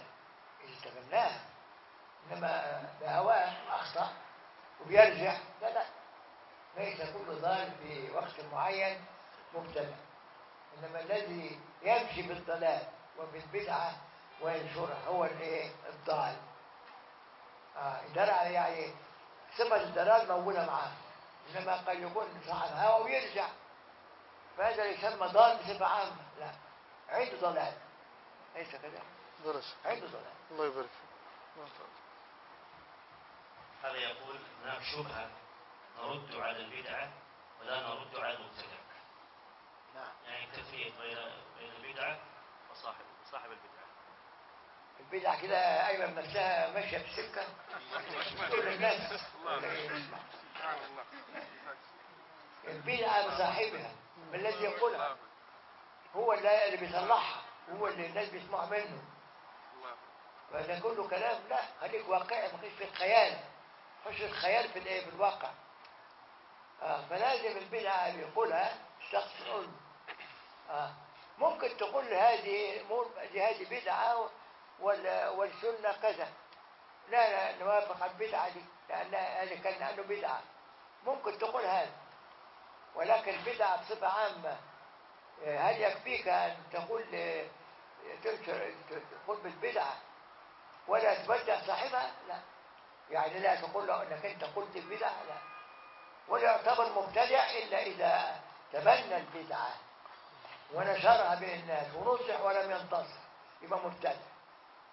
إذا تبناها إنما بهواه أخطأ وبيرجع لا لا. ليس كل ضال في وقت معين مبتدع إنما الذي يمشي بالضلال وبالبدعة وينشرها هو الإيه؟ الضال آه درع يعني صفة الضلال موجودة معاه. إنما قد يكون صاحب هوى ويرجع. فهذا يسمى ضال بصفة عامة. لا عنده ضلال. ليس كذا درش عنده ضلال. الله يبارك فيك. هذا يقول هناك شبهة. نرد على البدعة ولا نرد على المبتدع نعم. يعني تفريق بين بين البدعة وصاحب وصاحب البدعة. البدعة كده أيمن نفسها ماشية في سكة تقول للناس البدعة بصاحبها من الذي يقولها. هو اللي بيصلحها هو اللي الناس بيسمعوا منه. فده كله كلام لا خليك واقعي ما في الخيال. خش الخيال في الإيه في الواقع. آه فلازم البدعة اللي يقولها الشخص يقول. آه ممكن تقول هذه هذه بدعة والسنة كذا. لا لا نوافق البدعة دي لأن هذا كان عنه بدعة. ممكن تقول هذا. ولكن البدعة بصفة عامة هل يكفيك أن تقول تنشر تقول بالبدعة؟ ولا تبدع صاحبها؟ لا. يعني لا تقول له إنك أنت قلت البدعة لا. ولا يعتبر مبتدع إلا إذا تبنى البدعة. ونشرها بين الناس ونصح ولم ينتصر. يبقى مبتدع.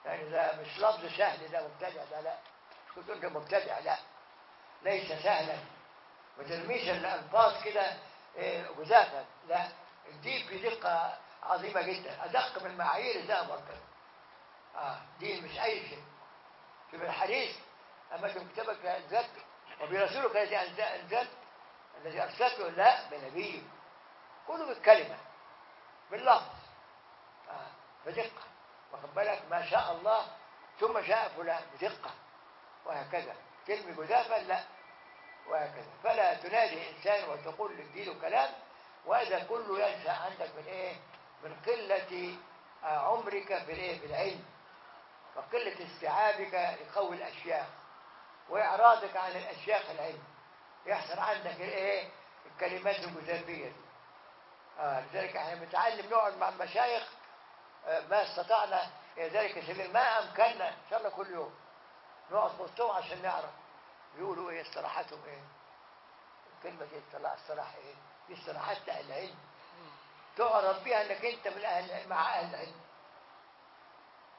يعني ده مش لفظ سهل ده مبتدع ده لا. كنت أنت مبتدع لا. ليس سهلا. ما ترميش الألفاظ كده إيه، جزافا لا. الدين بدقة عظيمة جدا. أدق من معايير الذهب والفضة. آه دين مش أي شيء. شوف الحديث أما تكتبك ذات وبرسولك الذي أنزل- أنزلت الذي أرسلته لا بنبيه. كله بالكلمة باللفظ. آه. بدقة. واخد بالك؟ ما شاء الله. ثم شاء فلان بدقة وهكذا. كلمة جزافا لا. وهكذا. فلا تنادي إنسان وتقول للدين كلام وهذا كله ينشأ عندك من إيه؟ من قلة آه، عمرك في الإيه؟ في العلم. وقلة استيعابك لقول الأشياء وإعراضك عن الأشياء العلم. يحصل عندك الإيه؟ الكلمات الجزافية آه لذلك إحنا بنتعلم نقعد مع المشايخ ما استطعنا إلى ذلك ما أمكننا. إن شاء الله كل يوم. نقعد وسطهم عشان نعرف. بيقولوا إيه؟ اصطلاحاتهم إيه؟ الكلمة دي اصطلاح اصطلاح إيه؟ دي اصطلاحات أهل العلم. تعرف بيها إنك أنت من أهل مع أهل العلم.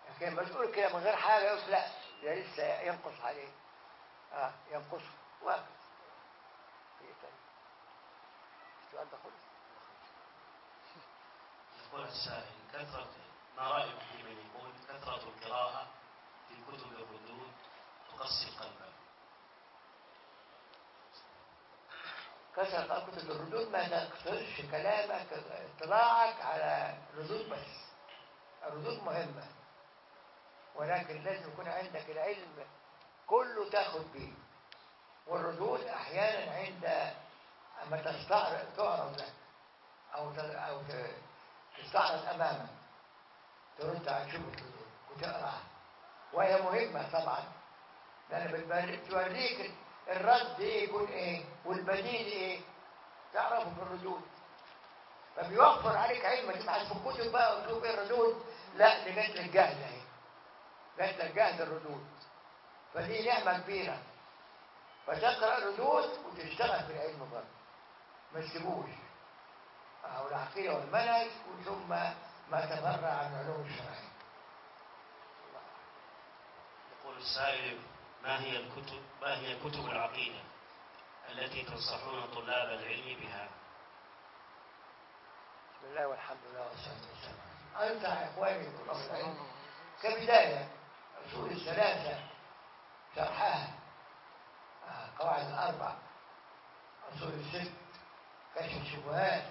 لكن لما تقول كده من غير حاجة يقول لا ده لسه ينقص عليه. ينقصه. وهكذا. في إيه تاني؟ السؤال ده خلص. يقول السائل كثرة ما رأيك في من يقول كثرة القراءة في كتب الردود تقسي القلب كثرة كتب الردود ما تقصرش كلامك اطلاعك على الردود بس. الردود مهمة ولكن لازم يكون عندك العلم كله تاخد بيه. والردود أحيانا عند أما تستعرض تعرض لك أو أو تستعرض أمامك. ترد على شبهة الردود وتقرأها وهي مهمة طبعا. لأن بتوريك الرد إيه يكون إيه؟ والبديل إيه؟ تعرفه في الردود. فبيوفر عليك علم تبحث في الكتب بقى وتشوف إيه الردود؟ لا دي جات لك جاهزة أهي. جات لك جاهزة الردود. فدي نعمة كبيرة. فتقرأ الردود وتشتغل في العلم برضه. ما تسيبوش. أو العقيدة والمنهج ثم ما تفرع عن العلوم الشرعية يقول السائل ما هي الكتب ما هي كتب العقيدة التي تنصحون طلاب العلم بها؟ بسم الله والحمد لله والصلاة والسلام. أنصح إخواني بطلاب العلم كبداية أصول الثلاثة شرحها آه، قواعد الأربع أصول الست كشف الشبهات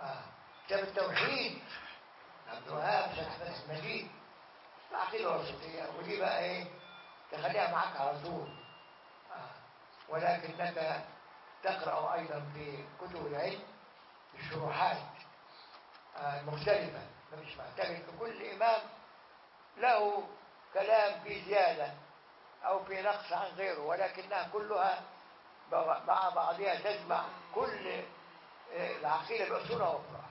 آه، كتاب التوحيد. عبد الوهاب شرح فتح المجيد العقيدة الوسطية ودي بقى إيه؟ تخليها معاك على طول. آه، ولكنك تقرأ أيضا في كتب العلم الشروحات آه، المختلفة. مش إن كل إمام له كلام في زيادة أو في نقص عن غيره ولكنها كلها مع بعضها تجمع كل آه، العقيدة بأصولها وفروعها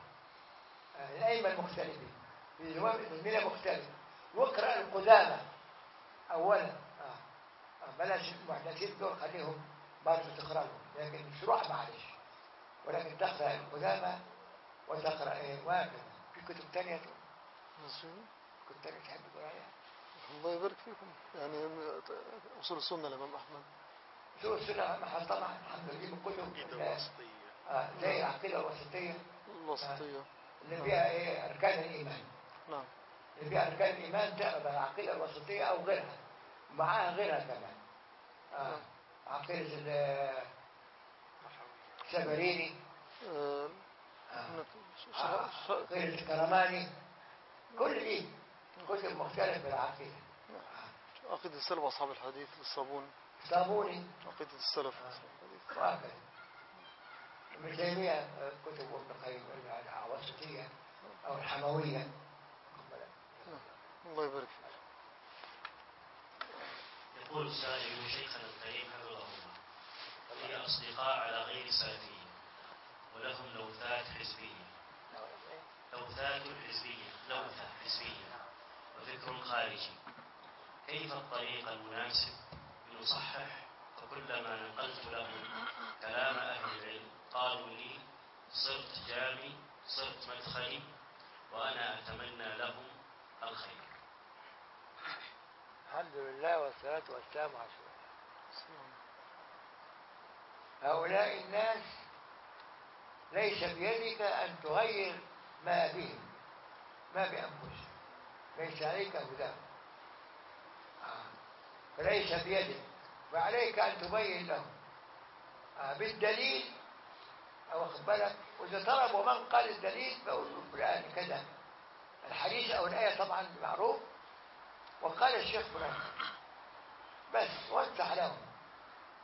الأئمة المختلفين في الأزمنة مختلفة. واقرأ القدامى. أولا آه. آه، بلاش المحدثين دول خليهم برضه تقرأهم لكن شروح معلش. ولكن تقرأ القدامى وتقرأ إيه؟ وهكذا في كتب تانية؟ كتب تانية تحب تقول عليها؟ الله يبارك فيكم. يعني أصول السنة الإمام أحمد. شو السنة محل طبعا الحمد لله. من كتب عقيدة ال- وسطية آه، زي العقيدة الوسطية الوسطية اللي فيها إيه؟ أركان الإيمان. نعم. اللي فيها أركان الإيمان تقرأ العقيدة الوسطية أو غيرها. معاها غيرها كمان. آه. عقيدة ال- السبريني آه، آه. ش- آه، عقيدة الكرماني. كل دي. كتب مختلفة في العقيدة عقيدة السلف وأصحاب الحديث للصابون صابوني عقيدة السلف وهكذا. ابن تيمية آه، كتب ابن القيم الوسطية أو الحموية الله يبارك فيك. يقول السائل شيخنا الكريم حفظه الله لي أصدقاء على غير سلفية؟ ولهم لوثات حزبية. لوثات حزبية لوثة حزبية. وفكر خارجي. كيف الطريق المناسب؟ لنصحح فكلما نقلت لهم كلام أهل العلم. قالوا لي صرت جامي صرت مدخلي وأنا أتمنى لهم الخير. الحمد لله والصلاة والسلام على رسول الله. هؤلاء الناس ليس بيدك أن تغير ما بهم ما بأنفسهم. ليس عليك هداهم. آه. فليس بيدك فعليك أن تبين له آه، بالدليل أو واخد بالك وإذا طلبوا من قال الدليل فقول له كذا. الحديث أو الآية طبعا معروف. وقال الشيخ فلان. بس وانصح لهم.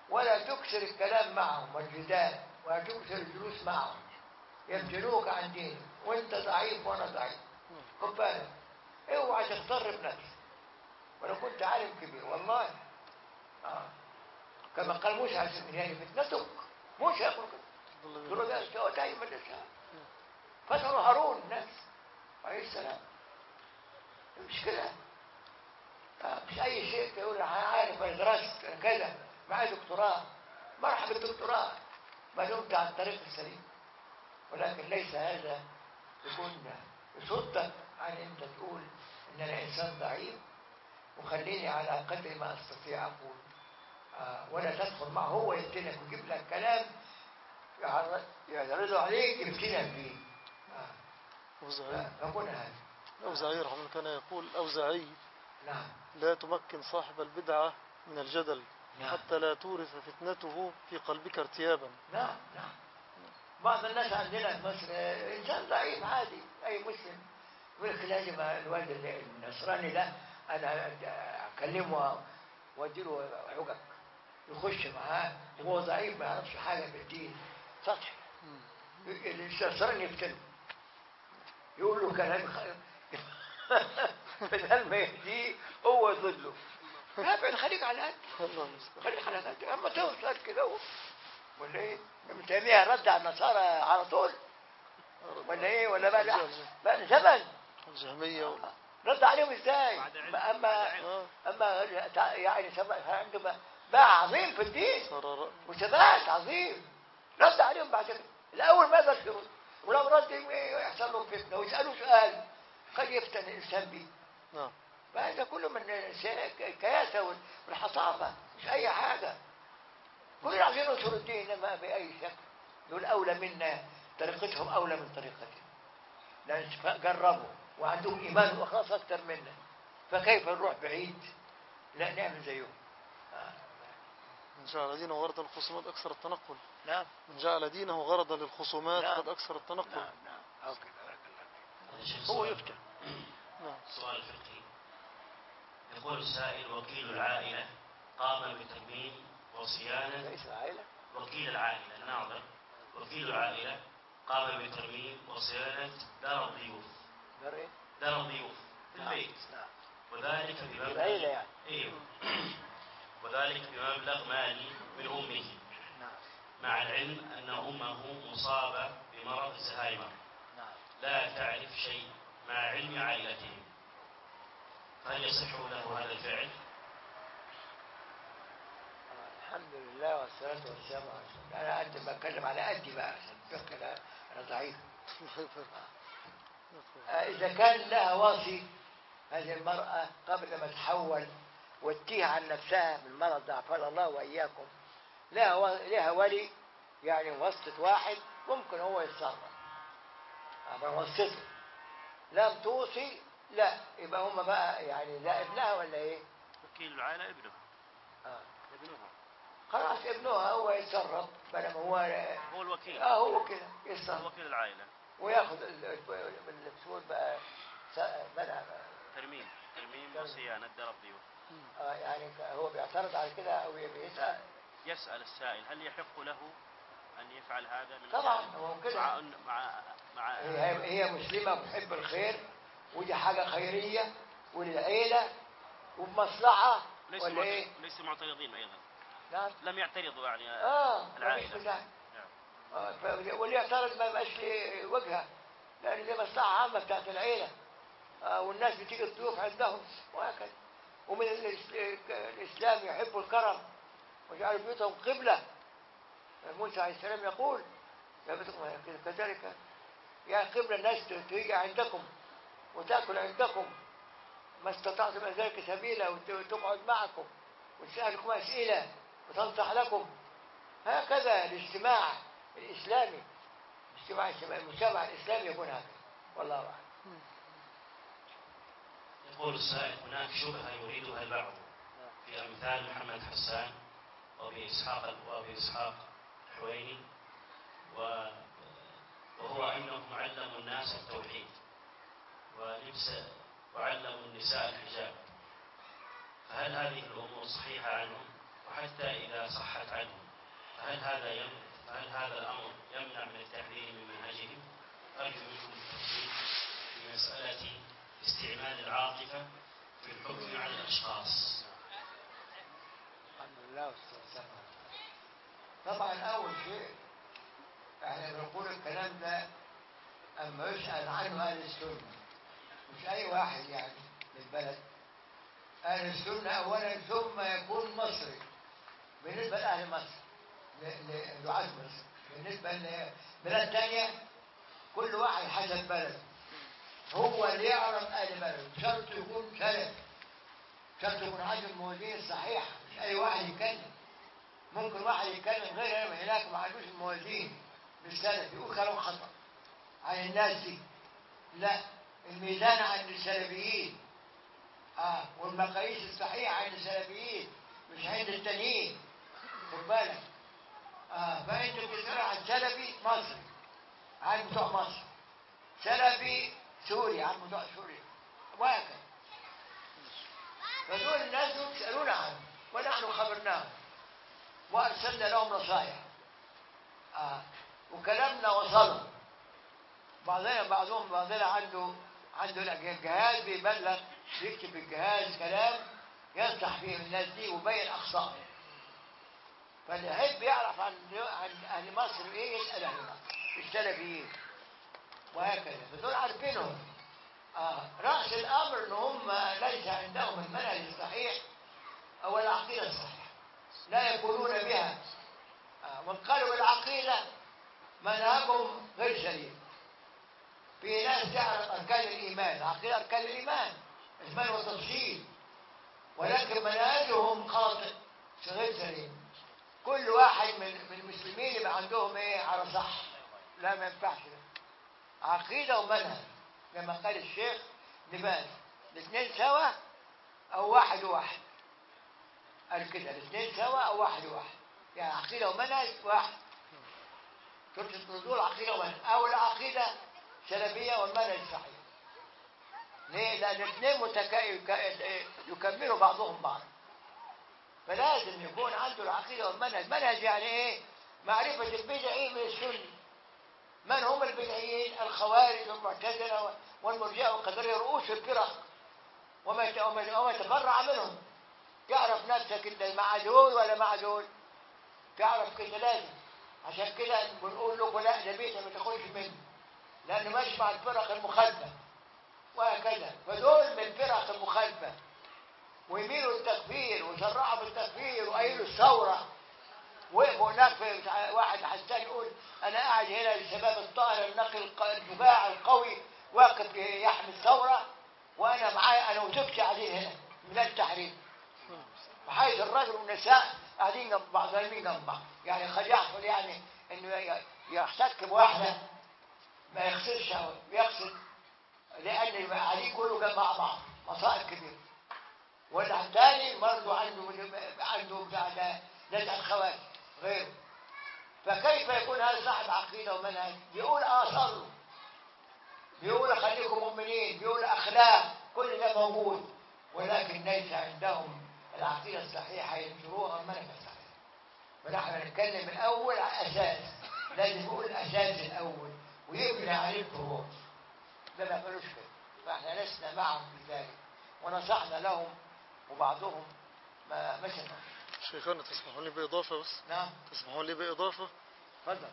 ولا تكثر الكلام معهم والجدال ولا تكثر الجلوس معهم. يفتنوك عن دينك. وأنت ضعيف وأنا ضعيف. خد بالك. اوعى تغتر بنفسك ولو كنت عالم كبير. والله. آه. كما قال موسى عليه السلام يعني فتنتك. موسى يقول كده قالوا ده استوى دائما الاسلام فتنوا هارون الناس مش كده مش أي شيء تقول أنا عارف أنا درست كذا معايا دكتوراه. مرحبا بالدكتوراه. ما دمت على الطريق السليم ولكن ليس هذا يكون يصدك عن أنت تقول إن أنا إنسان ضعيف. وخليني على قدر ما أستطيع أقول. آه ولا تدخل معه هو يفتنك ويجيب لك كلام يعرض- يعرضه عليك يفتنك فيه. أوزاعي. فكن هذا الأوزاعي رحمه كان يقول الأوزاعي نعم لا تمكن صاحب البدعة من الجدل. نعم. حتى لا تورث فتنته في قلبك ارتيابا. نعم نعم بعض الناس عندنا في مصر إنسان ضعيف عادي. أي مسلم. يقول لك لازم الواد اللي- النصراني ده أنا أكلمه وأديله عقك يخش معاه. وهو ضعيف ما يعرفش حاجة في الدين. سطحي النصراني يفتنه يقول له كلام (laughs) بدل ما يهديه هو يضله ابعد خليك على قد الله المستعان خليك على قد أما توصل كده. ولا إيه؟ ابن تيمية رد على النصارى على طول. ولا إيه؟ ولا بقى بقى زمن الجهمية وال- رد عليهم إزاي؟ أما. آه. أما يعني عنده بقى- بقى عظيم في الدين. وثبات عظيم. رد عليهم بعد كده. الأول ما يقدرش يرد ولو رد يحصل له فتنة ويسألوا سؤال قد يفتن الإنسان به نعم. فهذا كله من الكياسة وال- والحصافة مش أي حاجة. كلنا عايزين ننصر الدين ما بأي شكل. دول أولى منا طريقتهم أولى من طريقتنا لأن جربوا وعندهم إيمان وإخلاص أكثر منا. فكيف نروح بعيد؟ لا نعمل زيهم. من جعل دينه غرضا للخصومات أكثر التنقل. نعم. من جعل دينه غرضا للخصومات نعم. قد أكثر التنقل. نعم نعم. أوكي. بارك الله هو. يفتن نعم. سؤال فقهي. يقول السائل وكيل العائلة قام بتأمين وصيانة. رئيس العائلة وكيل العائلة. الناظر وكيل العائلة قام بترميم وصيانة. دار الضيوف دار إيه؟ دار الضيوف في نعم. البيت. نعم. وذلك بمبلغ العيلة يعني. إيوه. (clears throat) وذلك بمبلغ مالي من أمه. نعم مع العلم أن أمه مصابة بمرض الزهايمر. نعم لا تعرف شيء مع علم عائلتهم فهل يصح له هذا الفعل؟ الحمد لله والصلاة والسلام على رسول الله. أنا قد بتكلم على قدي بقى عشان أنا ضعيف. (laughs) إذا كان لها واصي هذه المرأة قبل ما تحول وتيه عن نفسها بالمرض ده عافانا الله وإياكم. لها ولي يعني وسطة واحد ممكن هو يتصرف. أبقى وسطه لم توصي لا. يبقى هم بقى يعني لا ابنها ولا إيه؟ وكيل العائلة ابنه آه. ابنها. خلاص ابنها هو يتصرف بينما هو هو الوكيل. آه هو كده يتصرف. وكيل العائلة. وياخذ ال- ال- من الفلوس بقى منع ترميم. ترميم وصيانة الضيوف. آه يعني ك- هو بيعترض على كده أو بيسأل. يسأل السائل هل يحق له أن يفعل هذا من طبعا هو مع كده أن- مع مع هي هي مسلمة بتحب الخير ودي حاجة خيرية وللعيلة وبمصلحة ليسوا ولا؟ معت- ليسوا معترضين أيضا. نعم. لم يعترضوا يعني آه فيش العائلة نعم. آه، واللي يعترض ما يبقاش ليه وجهة لأن دي مصلحة عامة بتاعت العيلة. آه، والناس بتيجي الضيوف عندهم وهكذا. ومن الإس- الإسلام يحب الكرم وجعل بيوتهم قبلة. موسى عليه السلام يقول يا بيتكم كذلك يا قبلة الناس تيجي عندكم وتأكل عندكم. ما استطعتم من ذلك سبيلا وت- وتقعد معكم وتسألكم أسئلة وتنصح لكم. هكذا الاجتماع الإسلامي اجتماع المجتمع الإسلامي يكون هكذا. والله أعلم. يقول السائل هناك شبهة يريدها البعض. في أمثال محمد حسان وأبي إسحاق وأبي إسحاق الحويني وهو أنهم علموا الناس التوحيد ولبس وعلموا النساء الحجاب. فهل هذه الأمور صحيحة عنهم؟ وحتى إذا صحت عنهم فهل هذا فهل هذا الأمر يمنع من التحذير من منهجهم؟ أرجو منكم التفصيل في مسألة استعمال العاطفة في الحكم على الأشخاص. طبعا أول شيء إحنا بنقول الكلام ده أما يسأل عنه أهل السنة. مش أي واحد يعني من البلد. أهل السنة أولا ثم يكون مصري. بالنسبة لأهل مصر لدعاة مصر. بالنسبة لبلاد تانية كل واحد حسب بلده. هو اللي يعرف أهل بلده شرط يكون سلف شرط يكون عنده الموازين الصحيحة مش أي واحد يتكلم ممكن واحد يتكلم غير هناك ما عندوش الموازين بالسلف يقول كلام خطأ. عن الناس دي. لا. الميزان عند السلفيين. آه. والمقاييس الصحيحة عند السلفيين. مش عند التانيين. خد بالك. آه. فانت عن سلفي مصري. عن بتوع مصر. سلفي سوري عن بتوع سوريا وهكذا فدول الناس دول يسألون عنه ونحن خبرناهم وأرسلنا لهم نصائح. آه. وكلامنا وصلهم بعضنا بعضهم بعضنا عنده عنده الجهاز بيبلغ بيكتب الجهاز كلام ينصح فيه الناس دي ويبين أخطائهم فاللي يحب يعرف عن عن أهل مصر إيه؟ يسأل أهل مصر. السلفيين وهكذا. فدول عارفينهم. آه. رأس الأمر إن هم ليس عندهم المنهج الصحيح أو العقيدة الصحيحة. لا يقولون بها. آه. وإن قالوا العقيدة منهجهم غير سليم في ناس تعرف أركان الإيمان. عقيدة أركان الإيمان. إجمال وتفصيل. ولكن منهجهم خاطئ. غير سليم كل واحد من المسلمين يبقى عندهم إيه؟ على صح. لا ما ينفعش. عقيدة ومنهج كما قال الشيخ لباس الاثنين سوا أو واحد وواحد؟ قال كده الاثنين سوا أو واحد وواحد. يعني عقيدة ومنهج واحد. شفت النزول عقيدة ومنهج أو العقيدة سلفية والمنهج صحيح. ليه؟ لأن الاثنين يكملوا بعضهم بعض. فلازم يكون عنده العقيدة والمنهج منهج يعني إيه؟ معرفة البدعي من السنة. من هم البدعيين الخوارج والمعتزلة والمرجئة والقدرية رؤوس الفرق. وما يتفرع منهم. تعرف نفسك انت مع دول ولا مع دول تعرف كده لازم. عشان كده بنقول لكم لا بيت ما تاخدش منه. لأنه ماشي مع الفرق المخالفة. وهكذا. فدول من الفرق المخالفة. ويميلوا التكفير وشرعوا بالتكفير وقايلوا الثورة. وقفوا هناك في واحد حسان يقول أنا قاعد هنا للشباب الطاهر النقي الق- الشجاع القوي واقف يحمي الثورة وأنا معايا أنا وزوجتي قاعدين هنا من التحرير. وحيث الرجل والنساء قاعدين جنب بعض نايمين جنب بعض. يعني قد يحصل يعني إنه يحتك بواحدة ما يغسلش هوا بيغسل لأن قاعدين كله جنب مع بعض مصائب كبيرة. واللي الثاني برضه عنده عنده بتاع نزع الخوارج غيره فكيف يكون هذا صاحب عقيدة ومنهج؟ بيقول آه صلوا بيقول خليكم مؤمنين بيقول أخلاق كل ده موجود. ولكن ليس عندهم العقيدة الصحيحة ينشروها المنهج الصحيح فنحن نتكلم الأول على أساس. لازم يقول الاساس الأول ويبني عليه الفروع ده ما يعملوش كده فإحنا لسنا معهم في ذلك. ونصحنا لهم وبعضهم ما مشى شيخنا تسمحوا لي بإضافة بس؟ نعم. تسمحوا لي بإضافة؟ تفضل.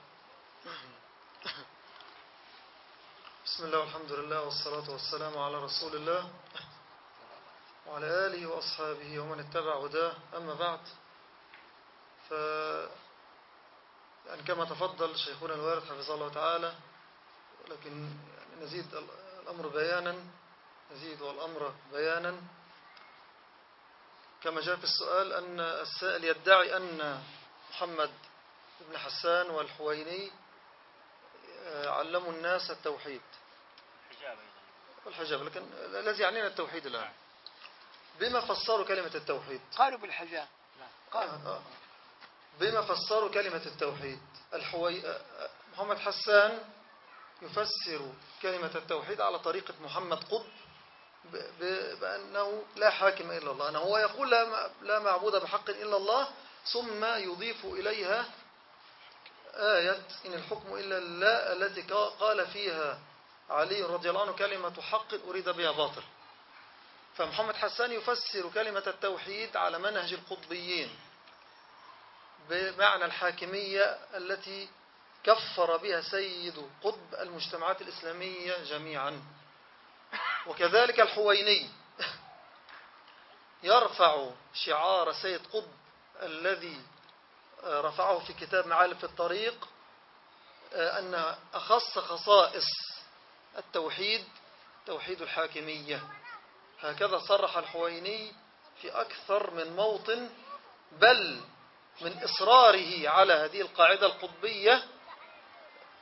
بسم الله والحمد لله والصلاة والسلام على رسول الله وعلى آله وأصحابه ومن اتبع هداه. أما بعد ف يعني كما تفضل شيخنا الوارد حفظه الله تعالى ولكن يعني نزيد ال- الأمر بيانا نزيد الأمر بيانا. كما جاء في السؤال أن السائل يدعي أن محمد بن حسان والحويني آه، علموا الناس التوحيد. والحجاب لكن الذي يعنينا التوحيد الآن. بما فسروا كلمة التوحيد؟ قالوا بالحجاب. قالوا. آه. بما فسروا كلمة التوحيد الحوي... محمد حسان يفسر كلمة التوحيد على طريقة محمد قطب. بأنه لا حاكم إلا الله. أنه هو يقول لا, معبود بحق إلا الله ثم يضيف إليها آية إن الحكم إلا الله التي قال فيها علي رضي الله عنه كلمة حق أريد بها باطل. فمحمد حسان يفسر كلمة التوحيد على منهج القطبيين بمعنى الحاكمية التي كفر بها سيد قطب المجتمعات الإسلامية جميعا. وكذلك الحويني (laughs) يرفع شعار سيد قطب الذي رفعه في كتاب معالم في الطريق أن أخص خصائص التوحيد توحيد الحاكمية. هكذا صرح الحويني في أكثر من موطن بل من إصراره على هذه القاعدة القطبية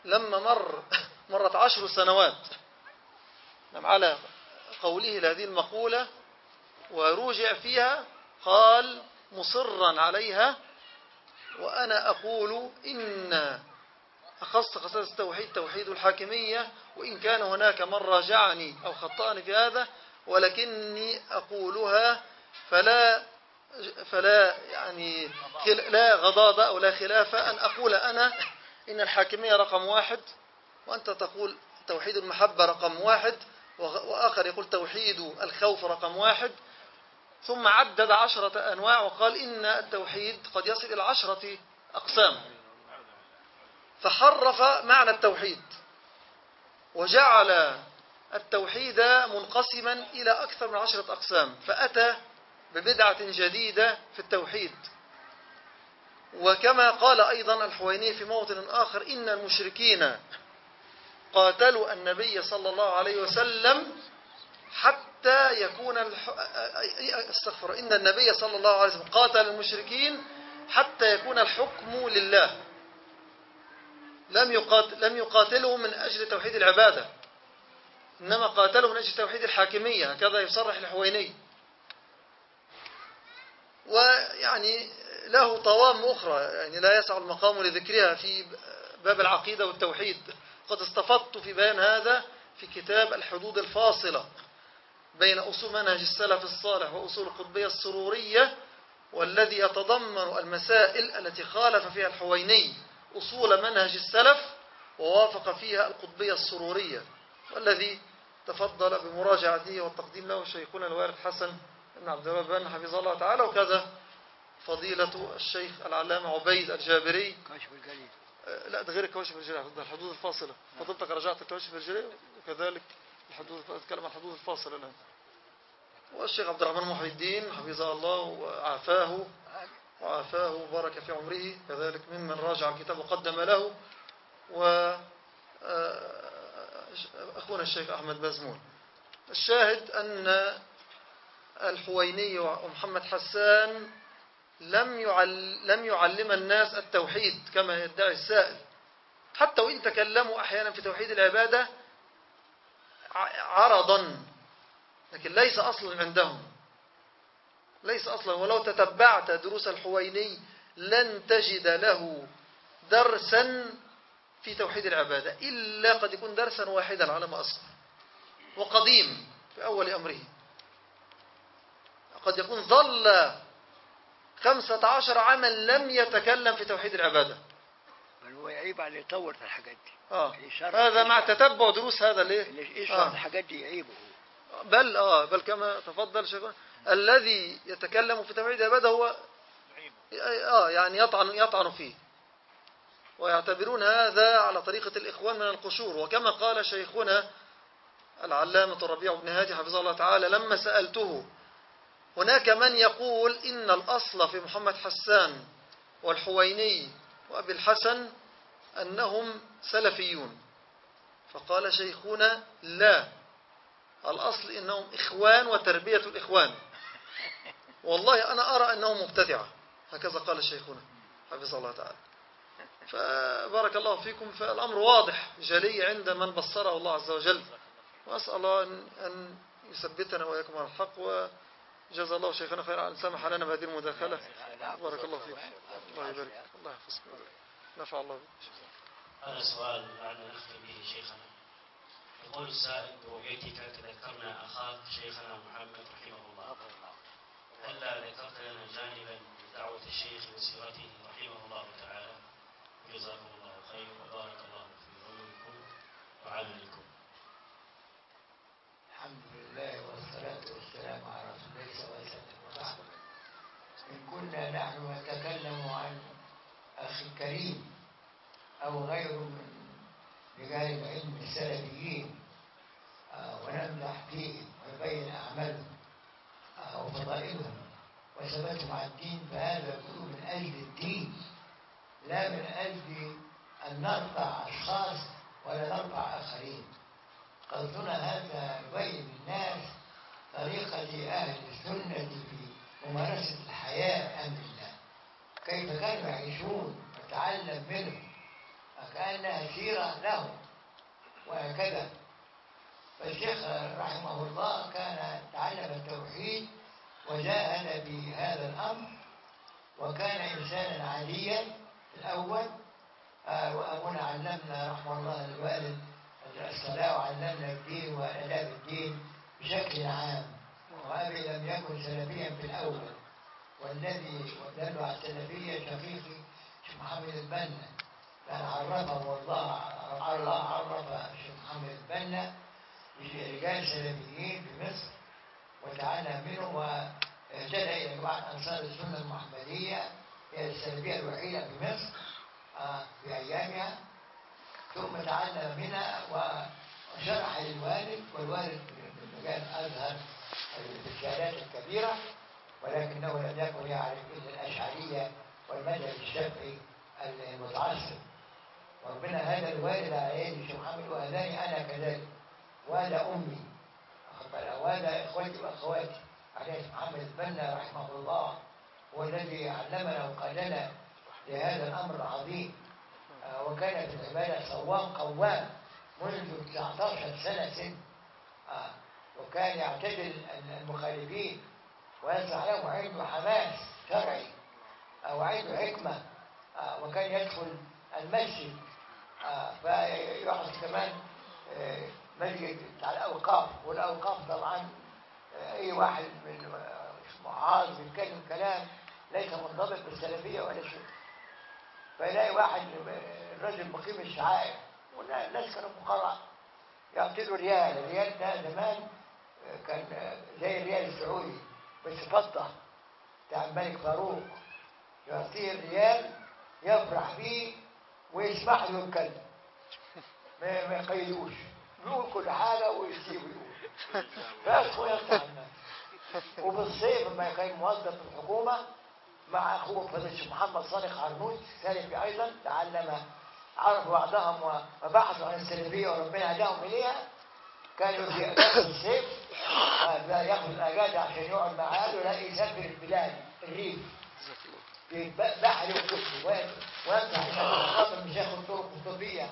لما مر (laughs) مرت عشر سنوات. على قوله لهذه المقولة ورجع فيها قال مصرا عليها وأنا أقول إن أخص خصائص التوحيد توحيد الحاكمية وإن كان هناك من راجعني أو خطأني في هذا ولكني أقولها فلا فلا يعني لا غضاضة أو لا خلاف أن أقول أنا إن الحاكمية رقم واحد وأنت تقول توحيد المحبة رقم واحد وآخر يقول توحيد الخوف رقم واحد. ثم عدد عشرة أنواع وقال إن التوحيد قد يصل إلى عشرة أقسام. فحرف معنى التوحيد وجعل التوحيد منقسما إلى أكثر من عشرة أقسام. فأتى ببدعة جديدة في التوحيد. وكما قال أيضا الحويني في موطن آخر إن المشركين قاتلوا النبي صلى الله عليه وسلم حتى يكون الح... استغفر إن النبي صلى الله عليه وسلم قاتل المشركين حتى يكون الحكم لله. لم يقاتل لم يقاتلهم من أجل توحيد العبادة. إنما قاتلهم من أجل توحيد الحاكمية. هكذا يصرح الحويني. ويعني له طوام أخرى. يعني لا يسع المقام لذكرها في باب العقيدة والتوحيد. قد استفدت في بيان هذا في كتاب الحدود الفاصلة بين أصول منهج السلف الصالح وأصول القطبية السرورية والذي يتضمن المسائل التي خالف فيها الحويني أصول منهج السلف ووافق فيها القطبية السرورية والذي تفضل بمراجعته والتقديم له شيخنا الوارد حسن بن عبد الرحمن حفظه الله تعالى وكذا فضيلة الشيخ العلامة عبيد الجابري. الجليل. لا ده غير الكواشف الرجالية ده الحدود الفاصلة. فضلتك رجعت الكواشف الرجالية وكذلك الحدود أتكلم عن الحدود الفاصلة الآن. والشيخ عبد الرحمن محي الدين حفظه الله وعافاه وعافاه وبارك في عمره كذلك ممن راجع الكتاب وقدم له. و أخونا الشيخ أحمد بازمون. الشاهد أن الحويني ومحمد حسان لم لم يعلم الناس التوحيد كما يدعي السائل. حتى وإن تكلموا أحيانا في توحيد العبادة عرضا لكن ليس أصلا عندهم. ليس أصلا. ولو تتبعت دروس الحويني لن تجد له درسا في توحيد العبادة إلا قد يكون درسا واحدا على ما أصبر وقديم في أول أمره. قد يكون ظل خمسة عشر عاما لم يتكلم في توحيد العبادة. بل هو يعيب على يطور في الحاجات دي. آه. يشرح- هذا مع تتبع دروس هذا ليه؟ يشرح آه. الحاجات دي يعيبه. بل آه بل كما تفضل شيخنا الذي يتكلم في توحيد العبادة هو آه يعني يطعن يطعن فيه. ويعتبرون هذا على طريقة الإخوان من القشور. وكما قال شيخنا العلامة الربيع بن هادي حفظه الله تعالى لما سألته هناك من يقول إن الأصل في محمد حسان والحويني وأبي الحسن أنهم سلفيون. فقال شيخنا لا الأصل إنهم إخوان وتربية الإخوان. والله أنا أرى أنهم مبتدعة. هكذا قال شيخنا حفظه الله تعالى. فبارك الله فيكم. فالأمر واضح جلي عند من بصره الله عز وجل. وأسأل الله أن, يثبتنا وإياكم على الحق. جزا الله شيخنا خيرا. أن سمح لنا بهذه المداخلة. بارك الله فيك. الله يبارك. الله يحفظك. نفع الله بك. هذا سؤال لعلنا نختم به شيخنا. يقول السائل برؤيتك تذكرنا أخاك شيخنا محمد رحمه الله. هلا ذكرت لنا جانبا من دعوة الشيخ وسيرته رحمه الله تعالى؟ جزاكم الله خير وبارك الله في عمركم وعملكم الحمد لله والصلاة والسلام على رسول الله صلى الله عليه وسلم. إن كنا نحن نتكلم عن أخي الكريم أو غيره من رجال العلم السلفيين آه، ونمدح فيهم ونبين أعمالهم آه، وفضائلهم وثباتهم على الدين فهذا كله من أجل الدين لا من أجل أن نرفع أشخاص ولا نرفع آخرين. قصدنا هذا يبين للناس طريقة أهل السنة في ممارسة الحياة أمر الله كيف كانوا يعيشون نتعلم منهم؟ وكأنها سيرة لهم وهكذا. فالشيخ رحمه الله كان تعلم التوحيد وجاهد بهذا الأمر وكان إنسانا عاديا الأول. آه، وأبونا علمنا رحمه الله الوالد الصلاة وعلمنا الدين وآداب الدين بشكل عام وأبي لم يكن سلفيا في الأول. والذي دل على السلفية شقيقي شيخ محمد البنا. كان عرفه الله الله عرف الشيخ محمد البنا برجال سلفيين في مصر وتعالى منه واهتدى إلى جماعة أنصار السنة المحمدية هي السلفية الوحيدة في مصر آه، في أيامها. ثم تعلم منها وشرح للوالد والوالد مجال أزهر بالشهادات الكبيرة ولكنه لم يكن يعرف إلا الأشعرية والمذهب الشافعي المتعصب وربنا هذا الوالد على يد الشيخ محمد وهداني أنا كذلك وهذا أمي؟ وهذا إخوتي وأخواتي عليه محمد البنا رحمه الله هو الذي علمنا وقادنا لهذا الأمر العظيم وكان العبادة صوام قوام منذ 19 سنة سن آه، وكان يعتدل المخالفين ويصلح لهم عنده حماس شرعي وعنده حكمة آه، وكان يدخل المسجد آه، فيحدث كمان مسجد بتاع الأوقاف والأوقاف طبعا أي واحد من معاذ بيتكلم كلام ليس منضبط بالسلفية ولا شيء. فيلاقي واحد الرجل مقيم الشعائر والناس كانوا فقراء يعطي له ريال الريال ده زمان كان زي الريال السعودي بس فضة. بتاع الملك فاروق. يعطيه الريال يفرح بيه ويسمح له يتكلم. ما يقيدوش. يقول كل حاجة ويسيب ويقول بس ويفتح الناس. وبالصيف لما يكون موظف في الحكومة مع أخوه الشيخ محمد صادق عرنوش سلفي أيضا تعلم عرف بعضهم وبحثوا عن السلفية وربنا هداهم إليها. كانوا آه، لا يأخذ الأجازة عشان يقعد مع أهله لا يسافر البلاد الريف. في ب- بحر وكفر ويفتح خاطر مشايخ الطرق الطبية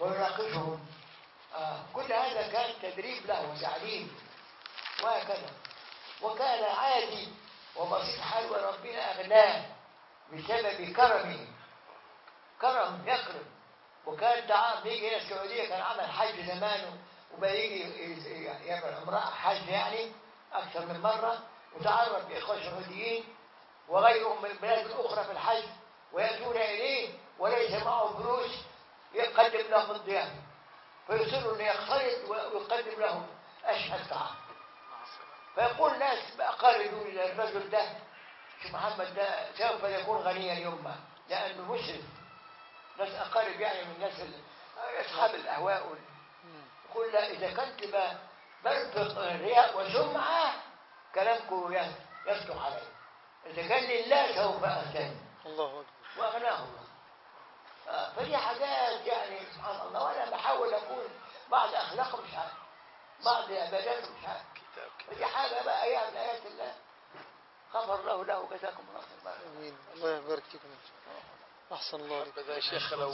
ويناقشهم. آه، كل هذا كان تدريب له وتعليم وهكذا. وكان عادي وبسيط حال وربنا أغناه بسبب كرمه كرم يكرم. وكان دعاء بيجي هنا السعودية كان عمل حج زمان وبقى يجي يعمل عمرة حج يعني أكثر من مرة وتعرف بإخوة سعوديين وغيرهم من البلاد الأخرى في الحج ويأتون إليه وليس معه فلوس يقدم لهم الضيافة فيصر أن يختلط ويقدم لهم أشهى طعام. فيقول ناس قالوا للرجل ده شو محمد ده سوف يكون غنيا يوما لأنه مسلم ناس أقارب يعني من الناس ال- أصحاب الأهواء يقول لا إذا كنت برفق رياء وسمعة كلامكم ي- يصلح علي إذا كان لله سوف أهتم الله أكبر. وأغناه. الله فدي حاجات يعني سبحان الله وأنا بحاول أكون بعض أخلاقه مش عارف بعض عباداته مش عارف. فدي حاجة بقى آيات من آيات الله غفر الله له وجزاكم الله خير امين الله يبارك فيكم احسن الله هذا يا شيخ لو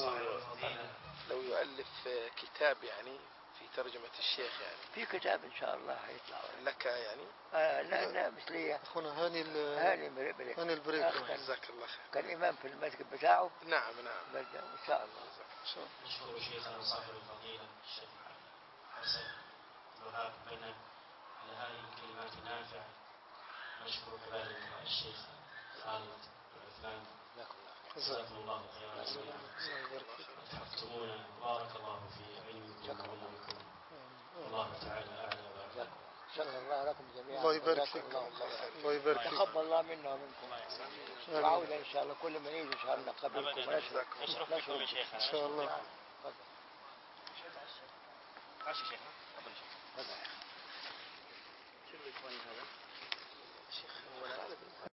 لو يؤلف كتاب يعني في ترجمة الشيخ يعني في كتاب إن شاء الله حيطلع لك يعني آه لا لا مثلية أخونا هاني ال- هاني بريك هاني البريك جزاك الله خير كان إمام في المسجد بتاعه نعم نعم إن شاء الله إن شاء الله. نشكر شيخنا صاحب الفضيلة الشيخ حسن الوهاب بنا على هذه الكلمات النافعة نشكر كذلك الشيخ خالد العثمان جزاكم الله خيرا الله أتحفتمونا بارك الله في علمكم وعلمكم الله تعالى أعلى وأعلم شكر الله لكم جميعا الله يبارك جزاكم فيك الله. الله يبارك فيك تقبل الله منا ومنكم وعودة إن شاء الله كل من يجي إن شاء الله نقبلكم أبدا ونشرب نشرف بكم يا شيخنا إن شاء الله تفضل. عاش يا شيخ تفضل. شوف الإخوان هذا شيخ ولا